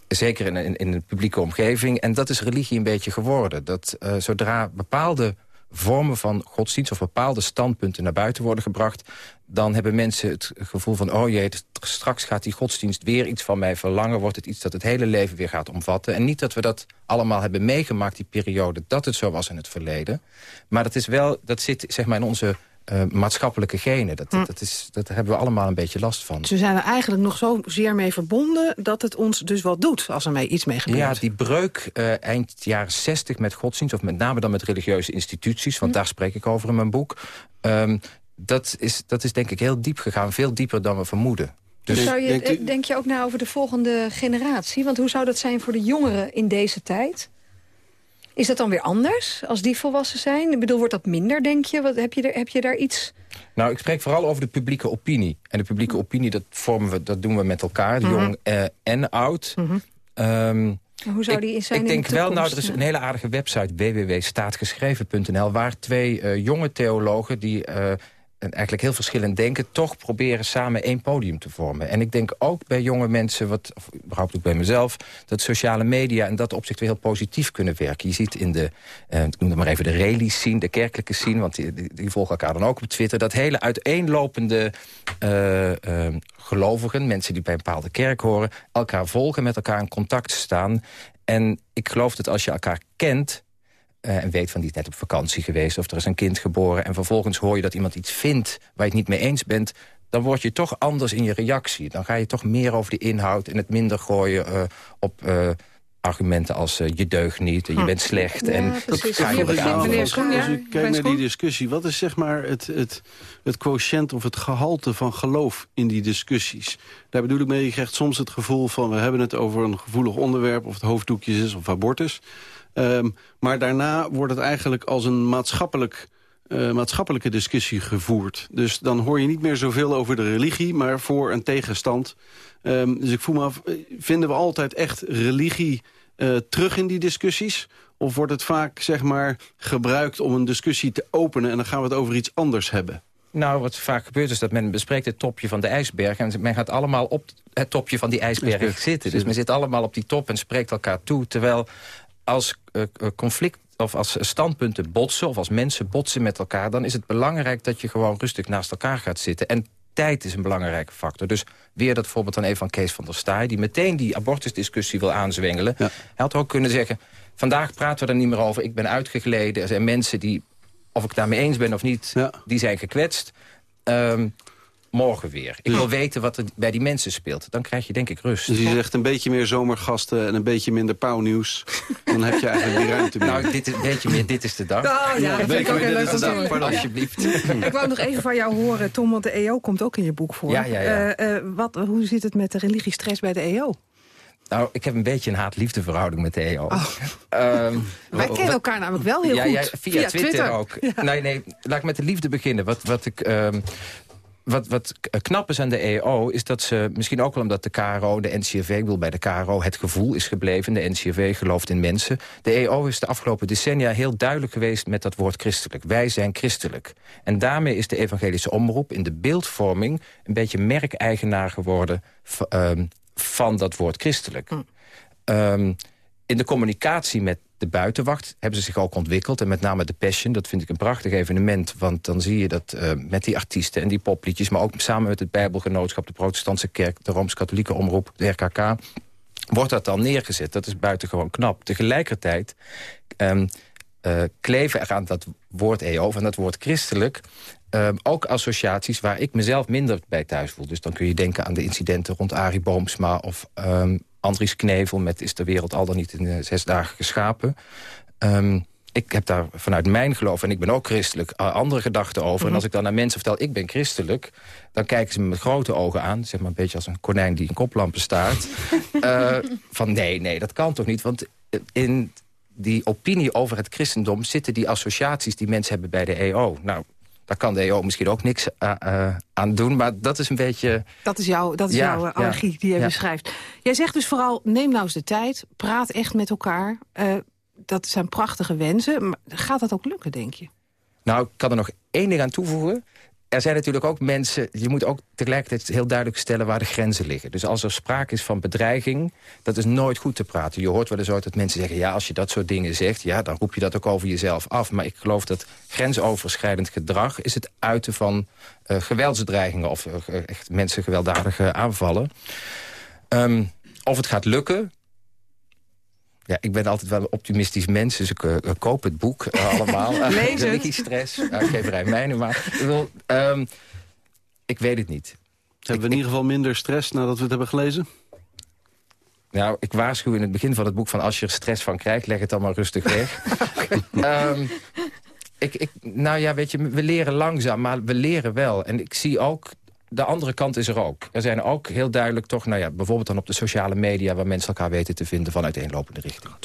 zeker in, in, in een publieke omgeving. En dat is religie een beetje geworden. Dat eh, zodra bepaalde vormen van godsdienst... of bepaalde standpunten naar buiten worden gebracht... dan hebben mensen het gevoel van... oh jee, straks gaat die godsdienst weer iets van mij verlangen... wordt het iets dat het hele leven weer gaat omvatten. En niet dat we dat allemaal hebben meegemaakt, die periode... dat het zo was in het verleden. Maar dat, is wel, dat zit zeg maar in onze eh, maatschappelijke genen. Dat, Hm. dat, is, dat hebben we allemaal een beetje last van. Ze zijn er eigenlijk nog zo zeer mee verbonden... dat het ons dus wat doet als er mee iets mee gebeurt. Ja, die breuk eh, eind jaren 60 met godsdienst... of met name dan met religieuze instituties... want daar spreek ik over in mijn boek... ehm, dat, is, dat is denk ik heel diep gegaan. Veel dieper dan we vermoeden. Dus zou je, denk je ook na over de volgende generatie? Want hoe zou dat zijn voor de jongeren in deze tijd? Is dat dan weer anders als die volwassen zijn? Ik bedoel, wordt dat minder, denk je? Wat, heb, je er, heb je daar iets... Nou, ik spreek vooral over de publieke opinie. En de publieke opinie, dat, vormen we, dat doen we met elkaar, Mhm. jong eh, en oud. Ehm, Hoe zou ik, die zijn ik in denk de wel, nou, er is een hele aardige website, www.staatgeschreven.nl... waar twee eh, jonge theologen die eh, en eigenlijk heel verschillend denken... toch proberen samen één podium te vormen. En ik denk ook bij jonge mensen, wat, of überhaupt ook bij mezelf... dat sociale media in dat opzicht weer heel positief kunnen werken. Je ziet in de, eh, ik noem het maar even de relies scene, de kerkelijke scene... want die, die, die volgen elkaar dan ook op Twitter... dat hele uiteenlopende eh, eh, gelovigen, mensen die bij een bepaalde kerk horen... elkaar volgen, met elkaar in contact staan. En ik geloof dat als je elkaar kent... eh, en weet van die is net op vakantie geweest of er is een kind geboren... en vervolgens hoor je dat iemand iets vindt waar je het niet mee eens bent... dan word je toch anders in je reactie. Dan ga je toch meer over de inhoud en het minder gooien eh, op... eh, argumenten als je deugt niet, en je Hm. bent slecht. Ja, en precies. ga je. Als als u kijkt naar die discussie, wat is zeg maar het, het, het quotient of het gehalte van geloof in die discussies? Daar bedoel ik mee, je krijgt soms het gevoel van we hebben het over een gevoelig onderwerp, of het hoofddoekjes is of abortus. Ehm, maar daarna wordt het eigenlijk als een maatschappelijk, eh, maatschappelijke discussie gevoerd. Dus dan hoor je niet meer zoveel over de religie, maar voor en tegenstand. Ehm, dus ik voel me af, eh, vinden we altijd echt religie eh, terug in die discussies? Of wordt het vaak zeg maar, gebruikt om een discussie te openen... en dan gaan we het over iets anders hebben? Nou, wat vaak gebeurt is dat men bespreekt het topje van de ijsberg... en men gaat allemaal op het topje van die ijsberg Ijsberg zitten. Dus men zit allemaal op die top en spreekt elkaar toe. Terwijl als eh, eh, conflict of als standpunten botsen... of als mensen botsen met elkaar... dan is het belangrijk dat je gewoon rustig naast elkaar gaat zitten. En tijd is een belangrijke factor. Dus weer dat voorbeeld dan even van Kees van der Staaij... die meteen die abortusdiscussie wil aanzwengelen. Hij had ook kunnen zeggen... vandaag praten we er niet meer over, ik ben uitgegleden. Er zijn mensen die, of ik daarmee eens ben of niet... die zijn gekwetst. Ehm, morgen weer. Ik wil weten wat er bij die mensen speelt. Dan krijg je denk ik rust. Dus je zegt een beetje meer zomergasten en een beetje minder pauwnieuws. Dan heb je eigenlijk die ruimte meer. Nou, dit is, een beetje meer, dit is de dag. Oh, ja, dat vind ik ook heel leuk. Dag, pardon, alsjeblieft. Ik wou nog even van jou horen, Tom, want de EO komt ook in je boek voor. Ja, ja, ja. Eh, eh, wat, hoe zit het met de religiestress bij de EO? Nou, ik heb een beetje een haat-liefde verhouding met de EO. Ehm, Oh. Wij wa- kennen elkaar namelijk wel heel ja, goed. Ja, via, Twitter, ook. Nee, nee, laat ik met de liefde beginnen. Wat, wat ik... ehm, wat, wat k- knap is aan de EO is dat ze, misschien ook wel omdat de KRO, de NCRV, ik bedoel bij de KRO het gevoel is gebleven. De NCRV gelooft in mensen. De EO is de afgelopen decennia heel duidelijk geweest met dat woord christelijk. Wij zijn christelijk. En daarmee is de evangelische omroep in de beeldvorming een beetje merkeigenaar geworden ehm, van dat woord christelijk. Ehm, in de communicatie met de buitenwacht hebben ze zich ook ontwikkeld. En met name de Passion, dat vind ik een prachtig evenement. Want dan zie je dat eh, met die artiesten en die popliedjes... maar ook samen met het Bijbelgenootschap, de protestantse kerk... de Rooms-Katholieke Omroep, de RKK... wordt dat dan neergezet. Dat is buitengewoon knap. Tegelijkertijd ehm, eh, kleven er aan dat woord EO, van dat woord christelijk... ehm, ook associaties waar ik mezelf minder bij thuis voel. Dus dan kun je denken aan de incidenten rond Arie Boomsma... of ehm, Andries Knevel met Is de wereld al dan niet in eh, zes dagen geschapen. Ehm, ik heb daar vanuit mijn geloof, en ik ben ook christelijk, eh, andere gedachten over. En Mhm. als ik dan aan mensen vertel, ik ben christelijk... dan kijken ze me met grote ogen aan. Zeg maar een beetje als een konijn die in koplampen staart. Eh, van nee, nee, dat kan toch niet? Want in die opinie over het christendom... zitten die associaties die mensen hebben bij de EO. Nou, daar kan de EO misschien ook niks eh, eh, aan doen. Maar dat is een beetje... Dat is, jouw, dat is Ja, jouw eh, ja, allergie die je ja. beschrijft. Jij zegt dus vooral, neem nou eens de tijd. Praat echt met elkaar. Dat zijn prachtige wensen. Maar gaat dat ook lukken, denk je? Nou, ik kan er nog één ding aan toevoegen. Er zijn natuurlijk ook mensen... je moet ook tegelijkertijd heel duidelijk stellen waar de grenzen liggen. Dus als er sprake is van bedreiging, dat is nooit goed te praten. Je hoort wel eens ooit dat mensen zeggen... ja, als je dat soort dingen zegt, ja, dan roep je dat ook over jezelf af. Maar ik geloof dat grensoverschrijdend gedrag... is het uiten van eh, geweldsdreigingen of eh, echt mensen gewelddadige aanvallen. Ehm, of het gaat lukken, ja, ik ben altijd wel een optimistisch mens, dus ik eh, koop het boek eh, allemaal. Lees het. Religiestress, uitgeverij Mijnen. Maar ik, wil, ehm, ik weet het niet. Hebben we in ieder geval minder stress nadat we het hebben gelezen? Nou, ik waarschuw in het begin van het boek van... als je er stress van krijgt, leg het dan maar rustig weg. Ehm, ik, ik, nou ja, weet je, we leren langzaam, maar we leren wel. En ik zie ook, de andere kant is er ook. Er zijn ook heel duidelijk toch, nou ja, bijvoorbeeld dan op de sociale media... waar mensen elkaar weten te vinden van uiteenlopende richtingen.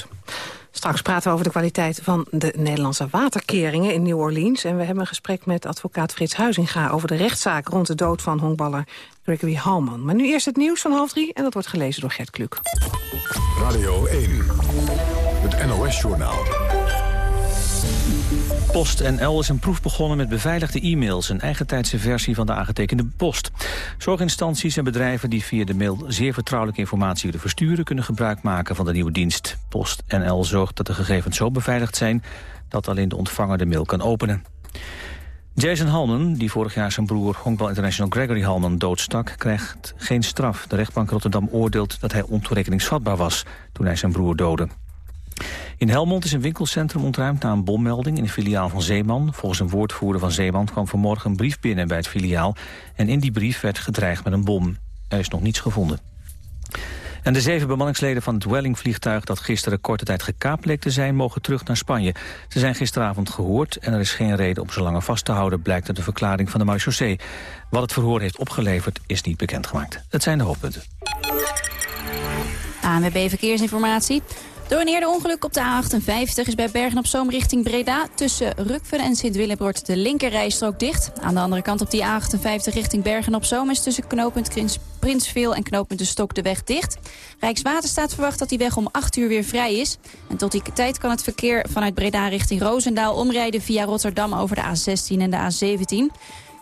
Straks praten we over de kwaliteit van de Nederlandse waterkeringen in New Orleans. En we hebben een gesprek met advocaat Frits Huizinga... over de rechtszaak rond de dood van honkballer Gregory Halman. Maar nu eerst het nieuws van half drie en dat wordt gelezen door Gert Kluk. Radio 1, het NOS-journaal. PostNL is een proef begonnen met beveiligde e-mails... een eigentijdse versie van de aangetekende post. Zorginstanties en bedrijven die via de mail zeer vertrouwelijke informatie willen versturen... kunnen gebruik maken van de nieuwe dienst. PostNL zorgt dat de gegevens zo beveiligd zijn... dat alleen de ontvanger de mail kan openen. Jason Halman, die vorig jaar zijn broer Honkbal International Gregory Halman doodstak, krijgt geen straf. De rechtbank Rotterdam oordeelt dat hij ontoerekeningsvatbaar was toen hij zijn broer doodde. In Helmond is een winkelcentrum ontruimd na een bommelding in een filiaal van Zeeman. Volgens een woordvoerder van Zeeman kwam vanmorgen een brief binnen bij het filiaal. En in die brief werd gedreigd met een bom. Er is nog niets gevonden. En de zeven bemanningsleden van het Welling-vliegtuig... dat gisteren korte tijd gekaapt leek te zijn, mogen terug naar Spanje. Ze zijn gisteravond gehoord en er is geen reden om ze langer vast te houden... blijkt uit de verklaring van de marechaussee. Wat het verhoor heeft opgeleverd is niet bekendgemaakt. Dat zijn de hoofdpunten. ANWB Verkeersinformatie. Door een eerder ongeluk op de A58 is bij Bergen op Zoom richting Breda... tussen Rukven en Sint-Willebord de linkerrijstrook dicht. Aan de andere kant op die A58 richting Bergen op Zoom... is tussen knooppunt Prins, Prinsveel en knooppunt De Stok de weg dicht. Rijkswaterstaat verwacht dat die weg om 8 uur weer vrij is. En tot die tijd kan het verkeer vanuit Breda richting Roosendaal... omrijden via Rotterdam over de A16 en de A17...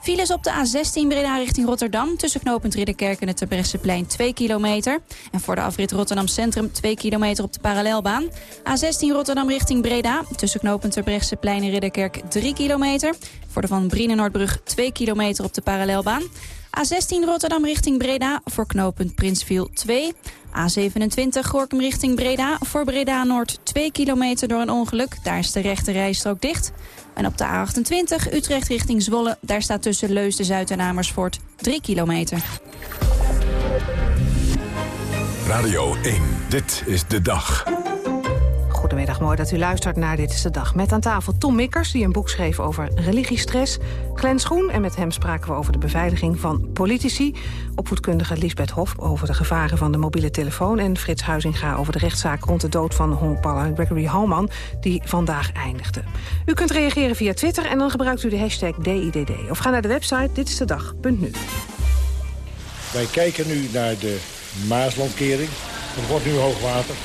Files op de A16 Breda richting Rotterdam... tussen knooppunt Ridderkerk en het Terbrechtseplein 2 kilometer. En voor de afrit Rotterdam Centrum 2 kilometer op de parallelbaan. A16 Rotterdam richting Breda... tussen knooppunt Terbrechtseplein en Ridderkerk 3 kilometer. Voor de Van Brienenoordbrug 2 kilometer op de parallelbaan. A16 Rotterdam richting Breda voor knooppunt Prinsviel 2. A27 Gorkum richting Breda voor Breda Noord 2 kilometer door een ongeluk. Daar is de rechte rijstrook dicht. En op de A28 Utrecht richting Zwolle, daar staat tussen Leusden, Zuid en Amersfoort 3 kilometer. Radio 1, dit is de dag. Goedemiddag, mooi dat u luistert naar Dit is de Dag. Met aan tafel Tom Mikkers, die een boek schreef over religiestress. Glenn Schoen, en met hem spraken we over de beveiliging van politici. Opvoedkundige Lisbeth Hof over de gevaren van de mobiele telefoon. En Frits Huizinga over de rechtszaak rond de dood van honkballer Gregory Halman... die vandaag eindigde. U kunt reageren via Twitter en dan gebruikt u de hashtag DIDD. Of ga naar de website ditistedag.nu. Wij kijken nu naar de Maaslandkering. Het wordt nu hoogwater.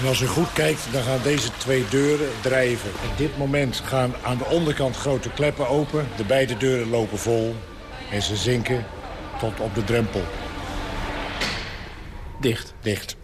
En als u goed kijkt, dan gaan deze twee deuren drijven. Op dit moment gaan aan de onderkant grote kleppen open. De beide deuren lopen vol. En ze zinken tot op de drempel. Dicht. Dicht.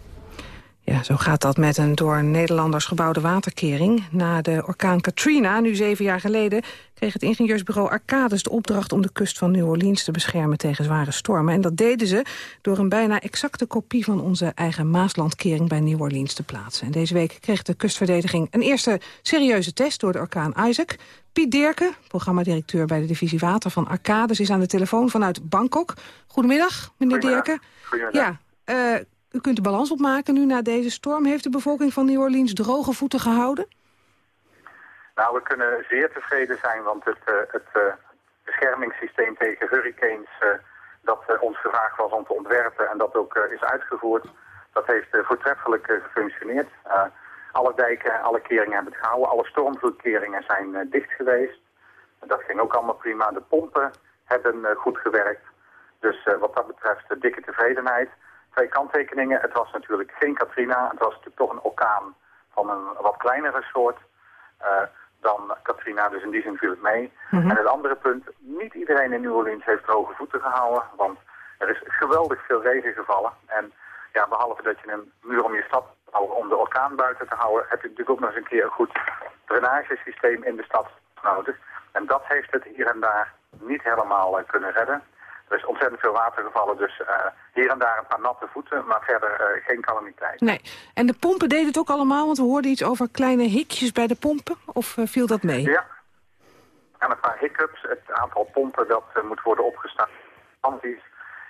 Ja, zo gaat dat met een door Nederlanders gebouwde waterkering. Na de orkaan Katrina, nu zeven jaar geleden, kreeg het ingenieursbureau Arcades de opdracht om de kust van New Orleans te beschermen tegen zware stormen. En dat deden ze door een bijna exacte kopie van onze eigen Maaslandkering bij New Orleans te plaatsen. En deze week kreeg de kustverdediging een eerste serieuze test door de orkaan Isaac. Piet Dirken, programmadirecteur bij de divisie water van Arcades, is aan de telefoon vanuit Bangkok. Goedemiddag, meneer Dirken. Ja, eh, u kunt de balans opmaken nu na deze storm. Heeft de bevolking van New Orleans droge voeten gehouden? Nou, we kunnen zeer tevreden zijn, want het, eh, het eh, beschermingssysteem tegen hurricanes... eh, dat ons gevraagd was om te ontwerpen en dat ook is uitgevoerd... dat heeft voortreffelijk gefunctioneerd. Alle dijken, alle keringen hebben het gehouden. Alle stormvloedkeringen zijn dicht geweest. Dat ging ook allemaal prima. De pompen hebben goed gewerkt. Dus wat dat betreft dikke tevredenheid. Twee kanttekeningen. Het was natuurlijk geen Katrina. Het was natuurlijk toch een orkaan van een wat kleinere soort dan Katrina. Dus in die zin viel het mee. Mhm. En het andere punt. Niet iedereen in New Orleans heeft droge voeten gehouden. Want er is geweldig veel regen gevallen. En ja, behalve dat je een muur om je stad houden om de orkaan buiten te houden, heb je natuurlijk ook nog eens een keer een goed drainagesysteem in de stad nodig. En dat heeft het hier en daar niet helemaal eh, kunnen redden. Er is ontzettend veel water gevallen, dus eh, hier en daar een paar natte voeten, maar verder eh, geen calamiteit. Nee. En de pompen deden het ook allemaal, want we hoorden iets over kleine hikjes bij de pompen. Of eh, viel dat mee? Ja. En een paar hiccups. Het aantal pompen dat moet worden opgestart.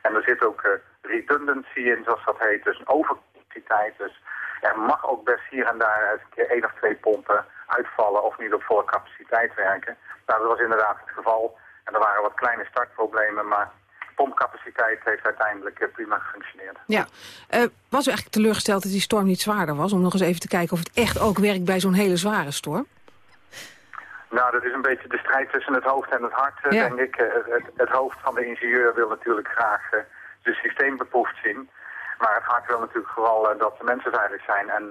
En er zit ook redundancy in, zoals dat heet. Dus een overcapaciteit. Dus er mag ook best hier en daar eens een keer één of twee pompen uitvallen of niet op volle capaciteit werken. Nou, dat was inderdaad het geval. En er waren wat kleine startproblemen, maar pompcapaciteit heeft uiteindelijk eh, prima gefunctioneerd. Ja. Eh, was u eigenlijk teleurgesteld dat die storm niet zwaarder was? Om nog eens even te kijken of het echt ook werkt bij zo'n hele zware storm? Nou, dat is een beetje de strijd tussen het hoofd en het hart, eh, Ja. denk ik. Het, het hoofd van de ingenieur wil natuurlijk graag het systeem beproefd zien. Maar het hart wil natuurlijk vooral dat de mensen veilig zijn. En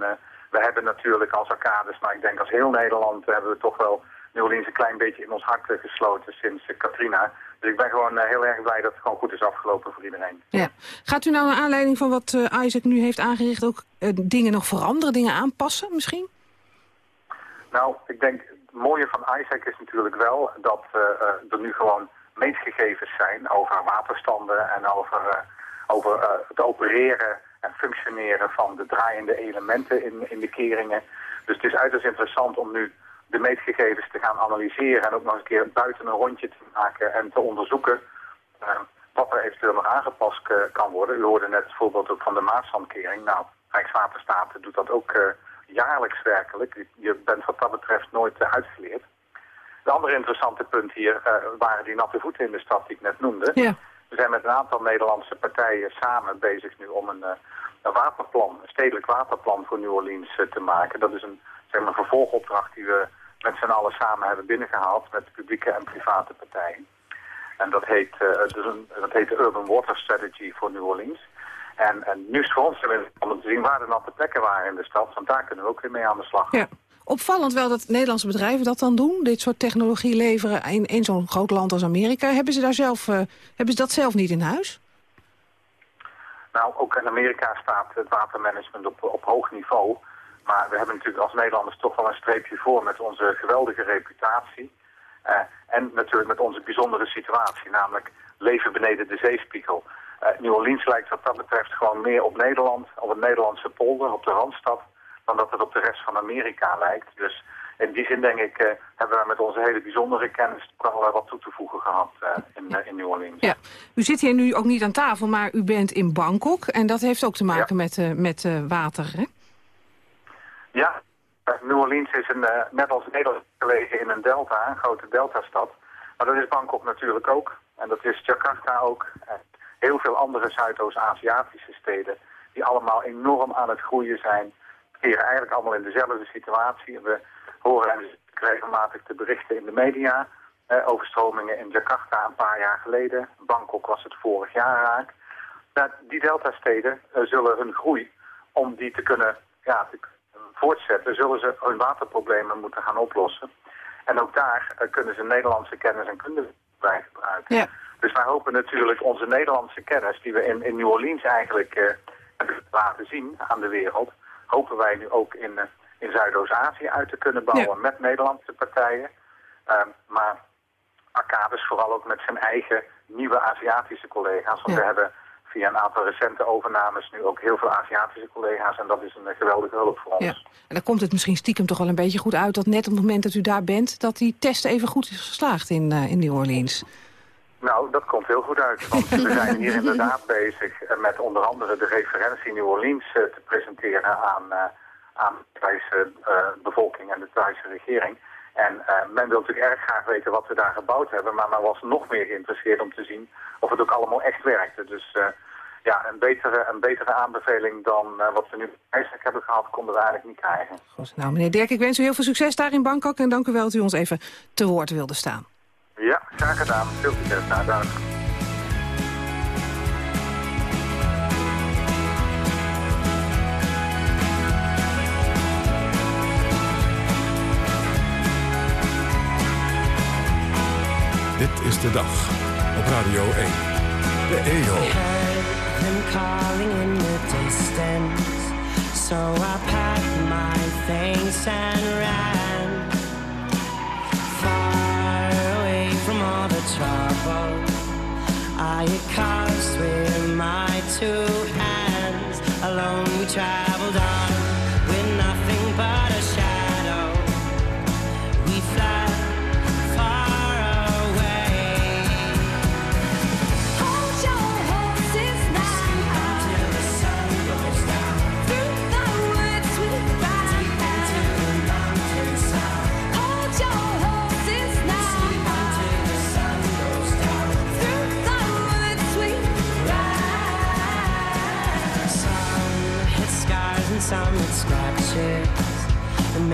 we hebben natuurlijk als Arcades, maar ik denk als heel Nederland, hebben we toch wel New Orleans een klein beetje in ons hart eh, gesloten sinds eh, Katrina. Dus ik ben gewoon eh, heel erg blij dat het gewoon goed is afgelopen voor iedereen. Ja. Gaat u nou naar aanleiding van wat Isaac nu heeft aangericht... ook dingen nog veranderen, dingen aanpassen misschien? Nou, ik denk het mooie van ISAC is natuurlijk wel dat er nu gewoon meetgegevens zijn over waterstanden en over, over het opereren en functioneren van de draaiende elementen in, in de keringen. Dus het is uiterst interessant om nu de meetgegevens te gaan analyseren en ook nog eens een keer buiten een rondje te maken en te onderzoeken eh, wat er eventueel nog aangepast eh, kan worden. U hoorde net het voorbeeld ook van de Maaslandkering. Nou, Rijkswaterstaat doet dat ook eh, jaarlijks werkelijk. Je- bent wat dat betreft nooit uh, uitgeleerd. De andere interessante punt hier waren die natte voeten in de stad die ik net noemde. Ja. We zijn met een aantal Nederlandse partijen samen bezig nu om een, een waterplan, een stedelijk waterplan voor New Orleans te maken. Dat is een, zeg maar, vervolgopdracht die we met z'n allen samen hebben binnengehaald met publieke en private partijen. En dat heet, eh, dus een, dat heet de Urban Water Strategy voor New Orleans. En, en nu is het voor ons om te zien waar de natte plekken waren in de stad, want daar kunnen we ook weer mee aan de slag. Ja. Opvallend wel dat Nederlandse bedrijven dat dan doen. Dit soort technologie leveren in, in zo'n groot land als Amerika. Hebben ze, daar zelf, eh, hebben ze dat zelf niet in huis? Nou, ook in Amerika staat het watermanagement op, op hoog niveau. Maar we hebben natuurlijk als Nederlanders toch wel een streepje voor met onze geweldige reputatie. Eh, en natuurlijk met onze bijzondere situatie, namelijk leven beneden de zeespiegel. Eh, New Orleans lijkt wat dat betreft gewoon meer op Nederland, op het Nederlandse polder, op de Randstad, dan dat het op de rest van Amerika lijkt. Dus in die zin denk ik, eh, hebben we met onze hele bijzondere kennis toch wel wat toe te voegen gehad eh, in, in New Orleans. Ja. U zit hier nu ook niet aan tafel, maar u bent in Bangkok. En dat heeft ook te maken met, met water, hè? Ja, New Orleans is een, eh, net als Nederland gelegen in een delta, een grote deltastad. Maar dat is Bangkok natuurlijk ook. En dat is Jakarta ook. En heel veel andere Zuidoost-Aziatische steden die allemaal enorm aan het groeien zijn. Keren eigenlijk allemaal in dezelfde situatie. We horen en regelmatig de berichten in de media. eh, overstromingen in Jakarta een paar jaar geleden. Bangkok was het vorig jaar raak. Nou, die deltasteden eh, zullen hun groei, om die te kunnen ja, te voortzetten, zullen ze hun waterproblemen moeten gaan oplossen. En ook daar eh, kunnen ze Nederlandse kennis en kunde bij gebruiken. Ja. Dus wij hopen natuurlijk onze Nederlandse kennis, die we in, in New Orleans eigenlijk hebben laten zien aan de wereld, hopen wij nu ook in, eh, in Zuidoost-Azië uit te kunnen bouwen Ja. met Nederlandse partijen. Ehm, maar arcades, vooral ook met zijn eigen nieuwe Aziatische collega's. Want Ja. we hebben via een aantal recente overnames nu ook heel veel Aziatische collega's. En dat is een eh, geweldige hulp voor ons. Ja. En dan komt het misschien stiekem toch wel een beetje goed uit... dat net op het moment dat u daar bent... dat die test even goed is geslaagd in, eh, in New Orleans. Nou, dat komt heel goed uit. Want we zijn hier inderdaad bezig eh, met onder andere de referentie New Orleans te presenteren aan, aan de Thaise bevolking en de Thaise regering. En eh, men wil natuurlijk erg graag weten wat we daar gebouwd hebben, maar men was nog meer geïnteresseerd om te zien of het ook allemaal echt werkte. Dus eh, ja, een betere, een betere aanbeveling dan eh, wat we nu eigenlijk hebben gehad, konden we eigenlijk niet krijgen. Nou, meneer Dirk, ik wens u heel veel succes daar in Bangkok... en dank u wel dat u ons even te woord wilde staan. Ja, graag gedaan. Veel succes daar. Dank. Dit is de dag op Radio 1. De EO. them calling in the distance. So I packed my things and ran far away from all the trouble I caused with my two hands. Alone we traveled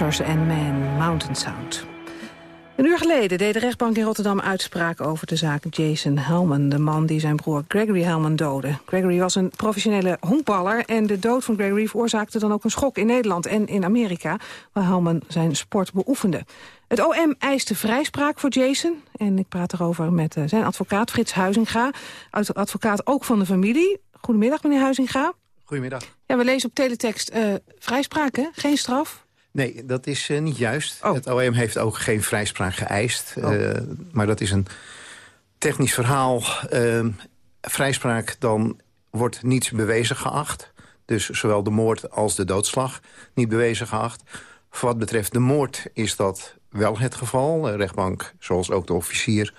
Monsters and Men, Mountain Sound. Een uur geleden deed de rechtbank in Rotterdam uitspraak over de zaak Jason Helman, de man die zijn broer Gregory Helman doodde. Gregory was een professionele honkballer en de dood van Gregory veroorzaakte dan ook een schok in Nederland en in Amerika, waar Helman zijn sport beoefende. Het OM eiste vrijspraak voor Jason en ik praat erover met eh, zijn advocaat Frits Huizinga, advocaat ook van de familie. Goedemiddag meneer Huizinga. Goedemiddag. Ja, we lezen op teletext eh, vrijspraak, hè? Geen straf? Nee, dat is eh, niet juist. Het OM heeft ook geen vrijspraak geëist. Oh. eh, maar dat is een technisch verhaal. Ehm, vrijspraak, dan wordt niets bewezen geacht. Dus zowel de moord als de doodslag niet bewezen geacht. Voor wat betreft de moord is dat wel het geval. De rechtbank, zoals ook de officier...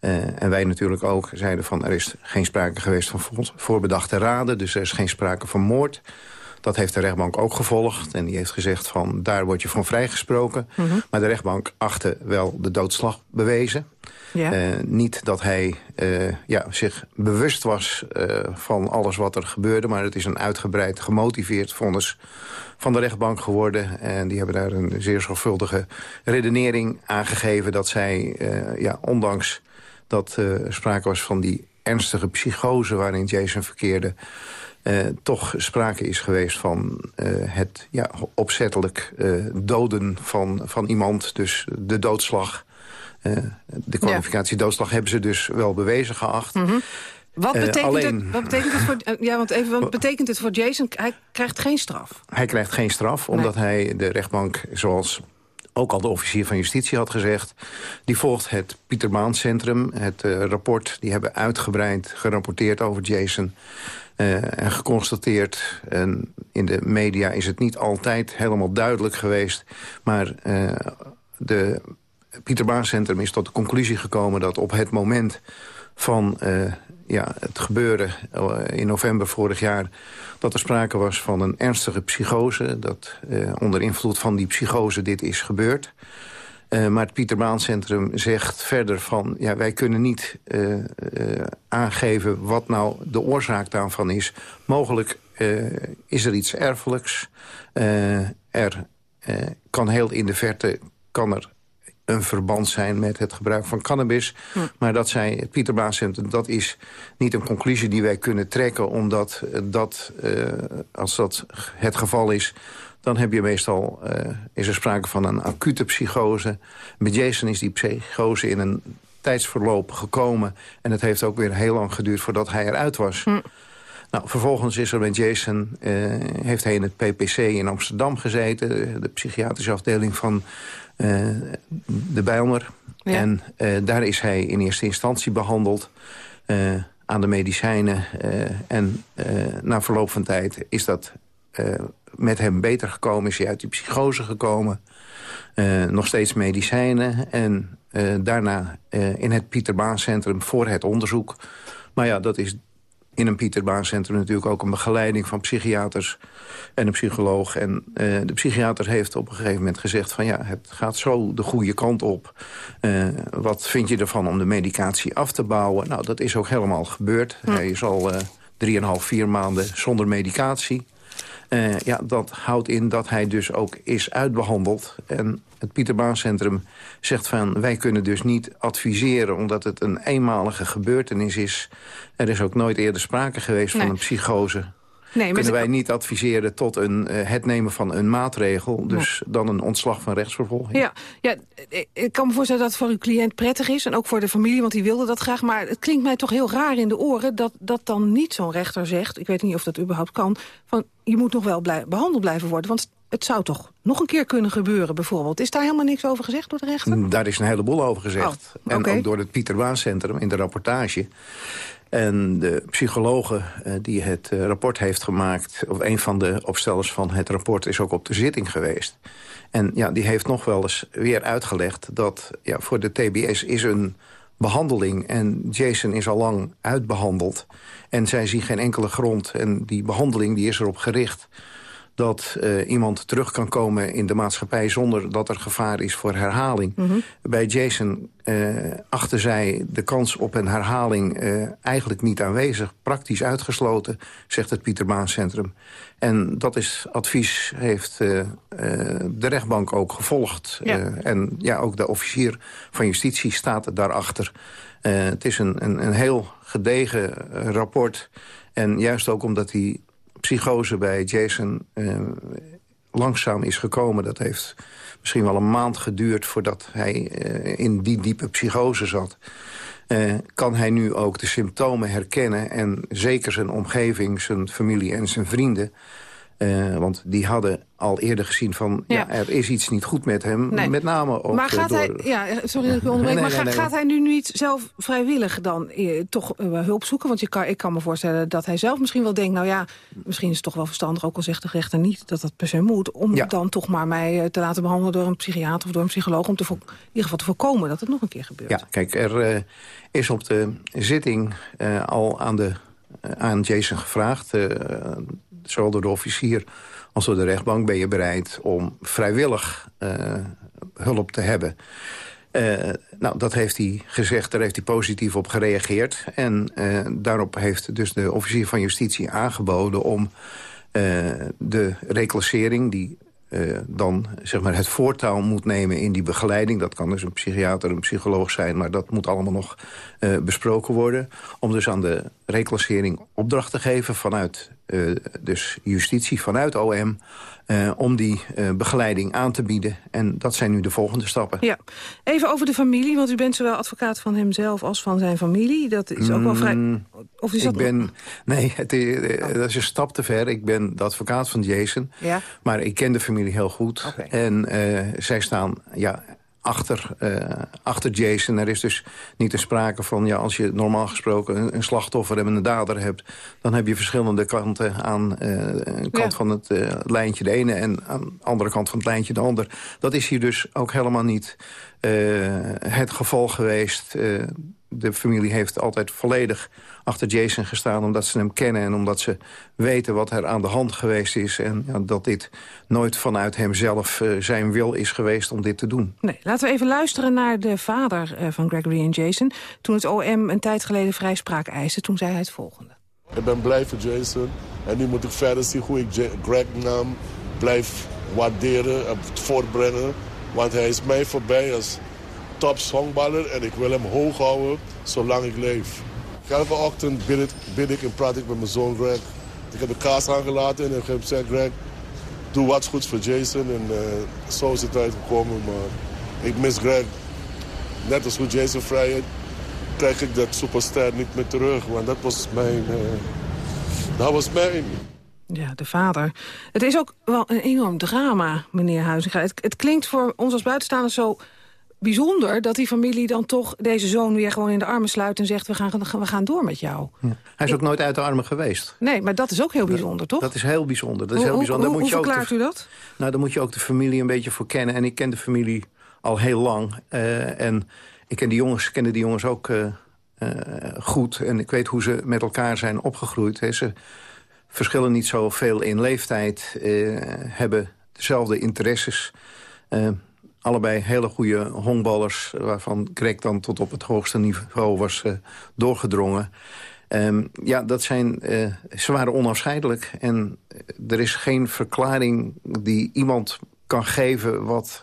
Uh, en wij natuurlijk ook zeiden van er is geen sprake geweest van voorbedachte raden. Dus er is geen sprake van moord. Dat heeft de rechtbank ook gevolgd. En die heeft gezegd van daar word je van vrijgesproken. Mm -hmm. Maar de rechtbank achtte wel de doodslag bewezen. Ja. Uh, niet dat hij uh, ja, zich bewust was uh, van alles wat er gebeurde... maar het is een uitgebreid gemotiveerd vonnis van de rechtbank geworden. En die hebben daar een zeer zorgvuldige redenering aangegeven... dat zij, ja, ondanks dat er sprake was van die ernstige psychose waarin Jason verkeerde... Uh, toch sprake is geweest van uh, het ja, opzettelijk uh, doden van, van iemand. Dus de doodslag. de kwalificatie ja. doodslag hebben ze dus wel bewezen geacht. Mm -hmm. Wat betekent, alleen, het, wat betekent het voor, ja, want even, wat betekent het voor Jason? Hij krijgt geen straf. Hij krijgt geen straf, omdat nee. hij de rechtbank, zoals ook al de officier van justitie had gezegd... die volgt het Pieter Centrum. Het uh, rapport, die hebben uitgebreid gerapporteerd over Jason... Uh, en geconstateerd, en in de media is het niet altijd helemaal duidelijk geweest... maar uh, de Pieter Baan Centrum is tot de conclusie gekomen... dat op het moment van uh, ja, het gebeuren in november vorig jaar... dat er sprake was van een ernstige psychose... dat onder invloed van die psychose dit is gebeurd... Uh, maar het Pieter Baan Centrum zegt verder van... ja, wij kunnen niet uh, uh, aangeven wat nou de oorzaak daarvan is. Mogelijk is er iets erfelijks. er kan heel in de verte kan er een verband zijn met het gebruik van cannabis. Hm. Maar dat zei het Pieter Centrum, dat is niet een conclusie die wij kunnen trekken... omdat dat, als dat het geval is dan heb je meestal, uh, is er sprake van een acute psychose. Met Jason is die psychose in een tijdsverloop gekomen. En het heeft ook weer heel lang geduurd voordat hij eruit was. Hm. Nou, vervolgens is er met Jason, uh, heeft hij in het PPC in Amsterdam gezeten. De psychiatrische afdeling van de Bijlmer. Ja. En daar is hij in eerste instantie behandeld aan de medicijnen. en na verloop van tijd is dat met hem beter gekomen. Is hij uit die psychose gekomen. Nog steeds medicijnen. En daarna in het Pieter Baan Centrum voor het onderzoek. Maar ja, dat is in een Pieter Baan Centrum natuurlijk ook een begeleiding van psychiaters en een psycholoog. En de psychiater heeft op een gegeven moment gezegd van ja, het gaat zo de goede kant op. wat vind je ervan om de medicatie af te bouwen? Nou, dat is ook helemaal gebeurd. Hij is al drieënhalf, vier maanden zonder medicatie. Uh, ja, dat houdt in dat hij dus ook is uitbehandeld. En het Pieter Baan Centrum zegt van... wij kunnen dus niet adviseren omdat het een eenmalige gebeurtenis is. Er is ook nooit eerder sprake geweest nee. van een psychose. Nee, kunnen wij niet adviseren tot een, uh, het nemen van een maatregel. Dus ja. dan een ontslag van rechtsvervolging. Ja, ja, ik kan me voorstellen dat het voor uw cliënt prettig is. En ook voor de familie, want die wilde dat graag. Maar het klinkt mij toch heel raar in de oren... dat, dat dan niet zo'n rechter zegt... ik weet niet of dat überhaupt kan... van je moet nog wel blij, behandeld blijven worden. Want het zou toch nog een keer kunnen gebeuren bijvoorbeeld. Is daar helemaal niks over gezegd door de rechter? Daar is een heleboel over gezegd. Oh, okay. En ook door het Pieter Waan Centrum in de rapportage. En de psychologe uh, die het uh, rapport heeft gemaakt... of een van de opstellers van het rapport is ook op de zitting geweest. En ja, die heeft nog wel eens weer uitgelegd... dat ja, voor de TBS is een behandeling en Jason is al lang uitbehandeld. En zij zien geen enkele grond. En die behandeling die is erop gericht dat uh, iemand terug kan komen in de maatschappij... zonder dat er gevaar is voor herhaling. Mm -hmm. Bij Jason uh, achter zij de kans op een herhaling uh, eigenlijk niet aanwezig. Praktisch uitgesloten, zegt het Pieter Baan Centrum. En dat is advies heeft de rechtbank ook gevolgd. Ja. en ja, ook de officier van justitie staat daarachter. het is een, een, een heel gedegen rapport... En juist ook omdat hij psychose bij Jason uh, langzaam is gekomen. Dat heeft misschien wel een maand geduurd voordat hij uh, in die diepe psychose zat. Uh, kan hij nu ook de symptomen herkennen en zeker zijn omgeving, zijn familie en zijn vrienden... Eh, want die hadden al eerder gezien van... Ja. Ja. er is iets niet goed met hem. Nee. Met name ook maar eh, gaat door... hij, ja, sorry dat ik u onderbreek, Nee, maar nee, gaat hoor. hij nu niet zelf vrijwillig dan eh, toch eh, hulp zoeken? Want je kan, ik kan me voorstellen dat hij zelf misschien wel denkt... nou ja, misschien is het toch wel verstandig, ook al zegt de rechter niet... dat dat per se moet, om Ja. dan toch maar mij eh, te laten behandelen... door een psychiater of door een psycholoog... om te in ieder geval te voorkomen dat het nog een keer gebeurt. Ja, kijk, er eh, is op de zitting eh, al aan, de, eh, aan Jason gevraagd... eh, zowel door de officier als door de rechtbank... ben je bereid om vrijwillig eh, hulp te hebben... Eh, nou, dat heeft hij gezegd, daar heeft hij positief op gereageerd. En eh, daarop heeft dus de officier van justitie aangeboden... om de reclassering, die dan zeg maar het voortouw moet nemen in die begeleiding. Dat kan dus een psychiater, een psycholoog zijn... maar dat moet allemaal nog besproken worden. Om dus aan de reclassering opdracht te geven vanuit dus justitie, vanuit OM... eh, om die eh, begeleiding aan te bieden. En dat zijn nu de volgende stappen. Ja, even over de familie, want u bent zowel advocaat van hemzelf als van zijn familie. Dat is ook wel vrij... Mm, Of is ik dat ben, nee, het is, eh, dat is een stap te ver. Ik ben de advocaat van Jason. Ja. Maar ik ken de familie heel goed. En eh, zij staan ja, achter, eh, achter Jason. Er is dus niet te sprake van... Ja, als je normaal gesproken een, een slachtoffer en een dader hebt... dan heb je verschillende kanten aan eh, een kant Ja. van het eh, lijntje de ene... en aan de andere kant van het lijntje de ander. Dat is hier dus ook helemaal niet het geval geweest... Eh, de familie heeft altijd volledig achter Jason gestaan... omdat ze hem kennen en omdat ze weten wat er aan de hand geweest is... en ja, dat dit nooit vanuit hemzelf eh, zijn wil is geweest om dit te doen. Nee, laten we even luisteren naar de vader eh, van Gregory en Jason. Toen het OM een tijd geleden vrijspraak eiste, toen zei hij het volgende. Ik ben blij voor Jason. En nu moet ik verder zien hoe ik Greg naam blijf waarderen en voortbrengen. Want hij is mij voorbij als top songballer. En ik wil hem hoog houden zolang ik leef. Elke ochtend bid ik, bid ik en praat ik met mijn zoon Greg. Ik heb de kaas aangelaten en ik heb gezegd... Greg, doe wat goeds voor Jason. En eh, zo is het uitgekomen. Maar ik mis Greg. Net als hoe Jason vrij is, krijg ik dat superster niet meer terug. Want dat was mijn... eh, dat was mijn... Ja, de vader. Het is ook wel een enorm drama, meneer Huizinga. Het, het klinkt voor ons als buitenstaanders zo bijzonder... dat die familie dan toch deze zoon weer gewoon in de armen sluit... en zegt, we gaan, we gaan door met jou. Hij is ook nooit uit de armen geweest. Nee, maar dat is ook heel bijzonder, toch? Dat is heel bijzonder. Dat is Hoe- heel hoe- bijzonder. Daar hoe- moet je hoe ook de- verklaart u dat? Nou, daar moet je ook de familie een beetje voor kennen. En ik ken de familie al heel lang. Eh, en ik ken die jongens, kende die jongens ook eh, eh, goed. En ik weet hoe ze met elkaar zijn opgegroeid. Hè. Ze verschillen niet zoveel in leeftijd. eh, hebben dezelfde interesses. Eh, allebei hele goede honkballers... waarvan Greg dan tot op het hoogste niveau was eh, doorgedrongen. Ehm, ja, dat zijn, ze waren onafscheidelijk. En er is geen verklaring die iemand kan geven wat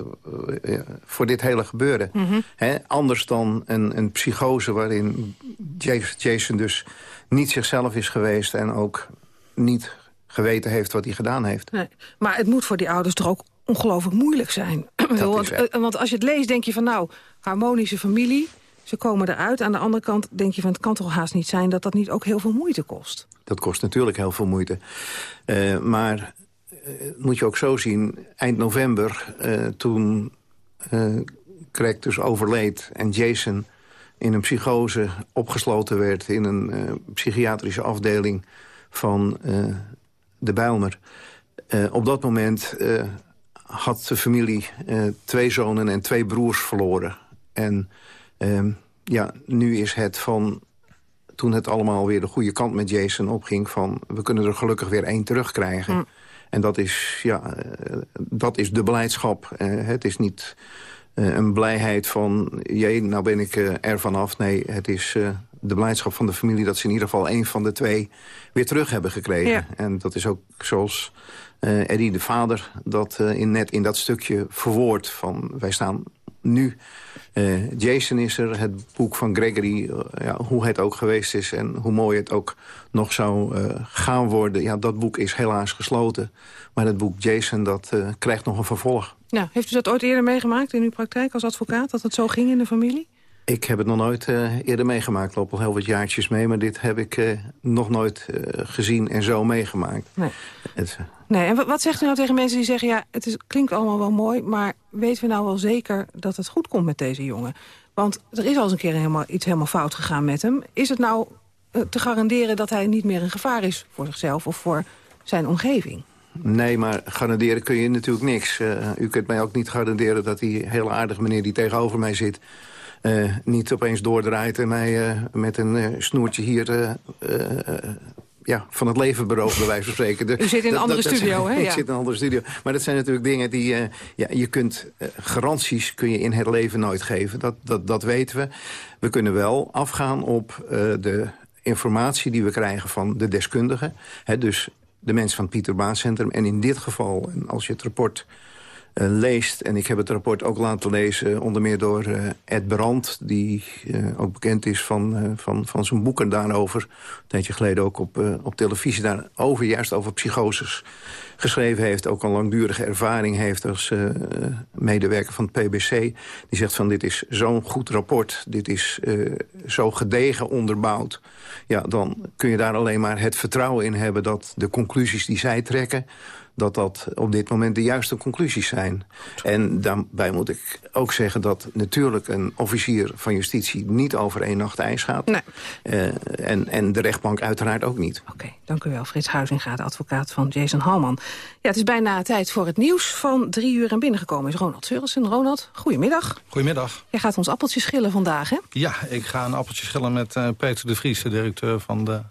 voor dit hele gebeuren. Hè, anders dan een, een psychose waarin Jas- Jason dus niet zichzelf is geweest... en ook niet geweten heeft wat hij gedaan heeft. Nee. Maar het moet voor die ouders toch ook ongelooflijk moeilijk zijn. Want, eh, want als je het leest, denk je van nou, harmonische familie... ze komen eruit. Aan de andere kant denk je van het kan toch haast niet zijn... dat dat niet ook heel veel moeite kost. Dat kost natuurlijk heel veel moeite. Eh, maar eh, moet je ook zo zien, eind november, toen Craig dus overleed... en Jason in een psychose opgesloten werd... in een psychiatrische afdeling van eh, de Bijlmer. Eh, op dat moment eh, had de familie twee zonen en twee broers verloren. En ehm, ja, nu is het van toen het allemaal weer de goede kant met Jason opging... van we kunnen er gelukkig weer één terugkrijgen. En dat is, ja, dat is de blijdschap. Het is niet een blijheid van... jee, nou ben ik er vanaf. Nee, het is de blijdschap van de familie... dat ze in ieder geval één van de twee weer terug hebben gekregen. Ja. En dat is ook zoals eh, Eddie, de vader... dat eh, in, net in dat stukje verwoord van... wij staan nu... Eh, Jason is er, het boek van Gregory, ja, hoe het ook geweest is... en hoe mooi het ook nog zou gaan worden. Ja, dat boek is helaas gesloten. Maar het boek Jason, dat krijgt nog een vervolg. Ja, heeft u dat ooit eerder meegemaakt in uw praktijk als advocaat? Dat het zo ging in de familie? Ik heb het nog nooit uh, eerder meegemaakt. Ik loop al heel wat jaartjes mee, maar dit heb ik uh, nog nooit uh, gezien en zo meegemaakt. Nee. Het, nee. En wat zegt u nou tegen mensen die zeggen... ja, het is, klinkt allemaal wel mooi, maar weten we nou wel zeker dat het goed komt met deze jongen? Want er is al eens een keer helemaal, iets helemaal fout gegaan met hem. Is het nou te garanderen dat hij niet meer een gevaar is voor zichzelf of voor zijn omgeving? Nee, maar garanderen kun je natuurlijk niks. U kunt mij ook niet garanderen dat die hele aardige meneer die tegenover mij zit... Uh, niet opeens doordraait en mij uh, met een snoertje hier ja, van het leven beroofd, bij wijze van spreken. De, U zit in een andere dat, studio, hè? Ik zit in een andere studio. Maar dat zijn natuurlijk dingen die... Uh, ja, je kunt, uh, garanties kun je in het leven nooit geven. Dat, dat, dat weten we. We kunnen wel afgaan op uh, de informatie die we krijgen van de deskundigen. Hè, dus de mensen van het Pieter Baan Centrum. En in dit geval, en als je het rapport leest... en ik heb het rapport ook laten lezen, onder meer door uh, Ed Brandt... die uh, ook bekend is van, van, van zijn boeken daarover. Een tijdje geleden ook op, op televisie daarover, juist over psychoses geschreven heeft. Ook een langdurige ervaring heeft als medewerker van het PBC. Die zegt van dit is zo'n goed rapport, dit is zo gedegen onderbouwd. Ja, dan kun je daar alleen maar het vertrouwen in hebben... dat de conclusies die zij trekken dat dat op dit moment de juiste conclusies zijn. En daarbij moet ik ook zeggen dat natuurlijk een officier van justitie... niet over één nacht ijs gaat. Nee. Uh, en, en de rechtbank uiteraard ook niet. Oké, okay, dank u wel. Frits Huizinga, de advocaat van Jason Halman. Ja, het is bijna tijd voor het nieuws van drie uur en binnengekomen is Ronald Seurissen. Ronald, goedemiddag. Goedemiddag. Jij gaat ons appeltje schillen vandaag, hè? Ja, ik ga een appeltje schillen met uh, Peter de Vries, de directeur van de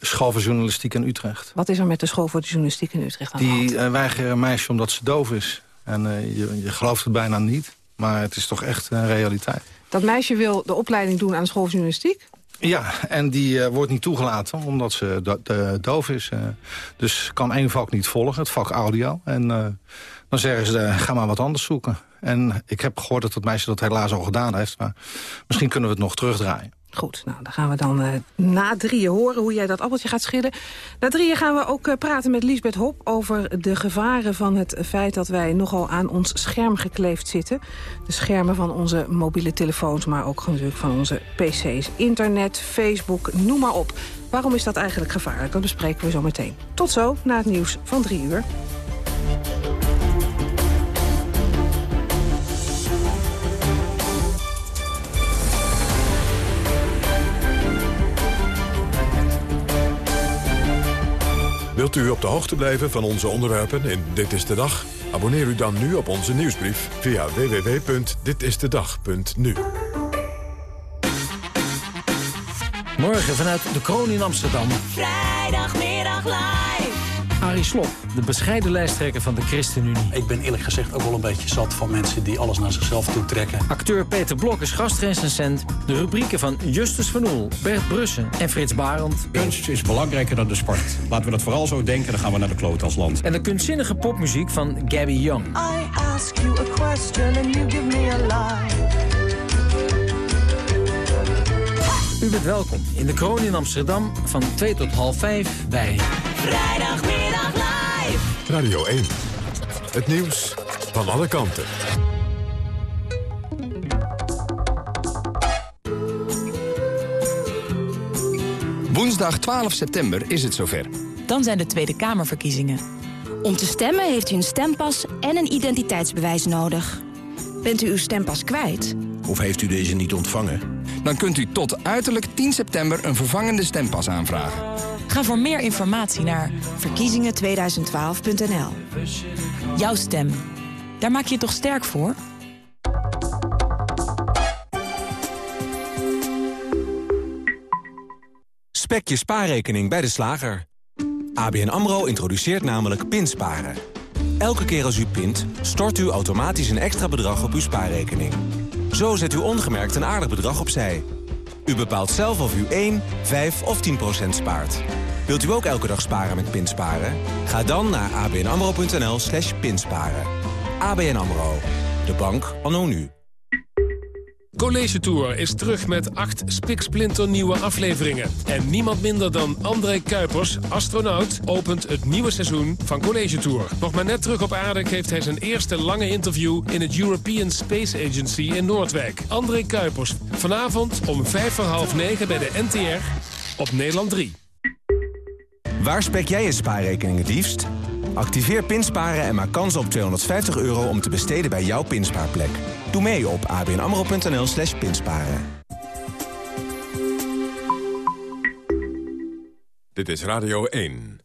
School voor Journalistiek in Utrecht. Wat is er met de School voor de Journalistiek in Utrecht aan Die uh, weigeren een meisje omdat ze doof is. En uh, je, je gelooft het bijna niet, maar het is toch echt een realiteit. Dat meisje wil de opleiding doen aan de School voor Journalistiek? Ja, en die uh, wordt niet toegelaten omdat ze do do doof is. dus kan één vak niet volgen, het vak audio. En dan zeggen ze, ga maar wat anders zoeken. En ik heb gehoord dat het meisje dat helaas al gedaan heeft. Maar misschien kunnen we het nog terugdraaien. Goed, nou, dan gaan we dan uh, na drieën horen hoe jij dat appeltje gaat schillen. Na drieën gaan we ook uh, praten met Liesbeth Hop over de gevaren van het feit dat wij nogal aan ons scherm gekleefd zitten. De schermen van onze mobiele telefoons, maar ook natuurlijk van onze pc's. Internet, Facebook, noem maar op. Waarom is dat eigenlijk gevaarlijk? Dat bespreken we zo meteen. Tot zo, na het nieuws van drie uur. Wilt u op de hoogte blijven van onze onderwerpen in Dit is de Dag? Abonneer u dan nu op onze nieuwsbrief via www.ditistedag.nu. Morgen vanuit de Kroon in Amsterdam. Vrijdagmiddag live. Arie Slob, de bescheiden lijsttrekker van de ChristenUnie. Ik ben eerlijk gezegd ook wel een beetje zat van mensen die alles naar zichzelf toe trekken. Acteur Peter Blok is gastrecensent. De rubrieken van Justus Van Oel, Bert Brussen en Frits Barend. Kunst is belangrijker dan de sport. Laten we dat vooral zo denken, dan gaan we naar de kloot als land. En de kunstzinnige popmuziek van Gabby Young. I ask you a question and you give me a lie. U bent welkom in de Kroon in Amsterdam van 2 tot half 5 bij... Vrijdagmiddag live. Radio 1. Het nieuws van alle kanten. Woensdag 12 september is het zover. Dan zijn de Tweede Kamerverkiezingen. Om te stemmen heeft u een stempas en een identiteitsbewijs nodig. Bent u uw stempas kwijt? Of heeft u deze niet ontvangen? Dan kunt u tot uiterlijk 10 september een vervangende stempas aanvragen. Ga voor meer informatie naar verkiezingen2012.nl. Jouw stem. Daar maak je toch sterk voor? Spek je spaarrekening bij de slager. ABN AMRO introduceert namelijk pinsparen. Elke keer als u pint, stort u automatisch een extra bedrag op uw spaarrekening. Zo zet u ongemerkt een aardig bedrag opzij. U bepaalt zelf of u 1, 5 of 10 procent spaart. Wilt u ook elke dag sparen met Pinsparen? Ga dan naar abnamro.nl slash pinsparen. ABN AMRO. De bank anno nu. College Tour is terug met acht spiksplinternieuwe afleveringen. En niemand minder dan André Kuipers, astronaut, opent het nieuwe seizoen van College Tour. Nog maar net terug op aarde geeft hij zijn eerste lange interview... in het European Space Agency in Noordwijk. André Kuipers, vanavond om vijf voor half negen bij de NTR op Nederland 3. Waar spek jij je spaarrekening het liefst? Activeer Pinsparen en maak kans op 250 euro om te besteden bij jouw pinspaarplek. Doe mee op abnamro.nl slash pinsparen. Dit is Radio 1.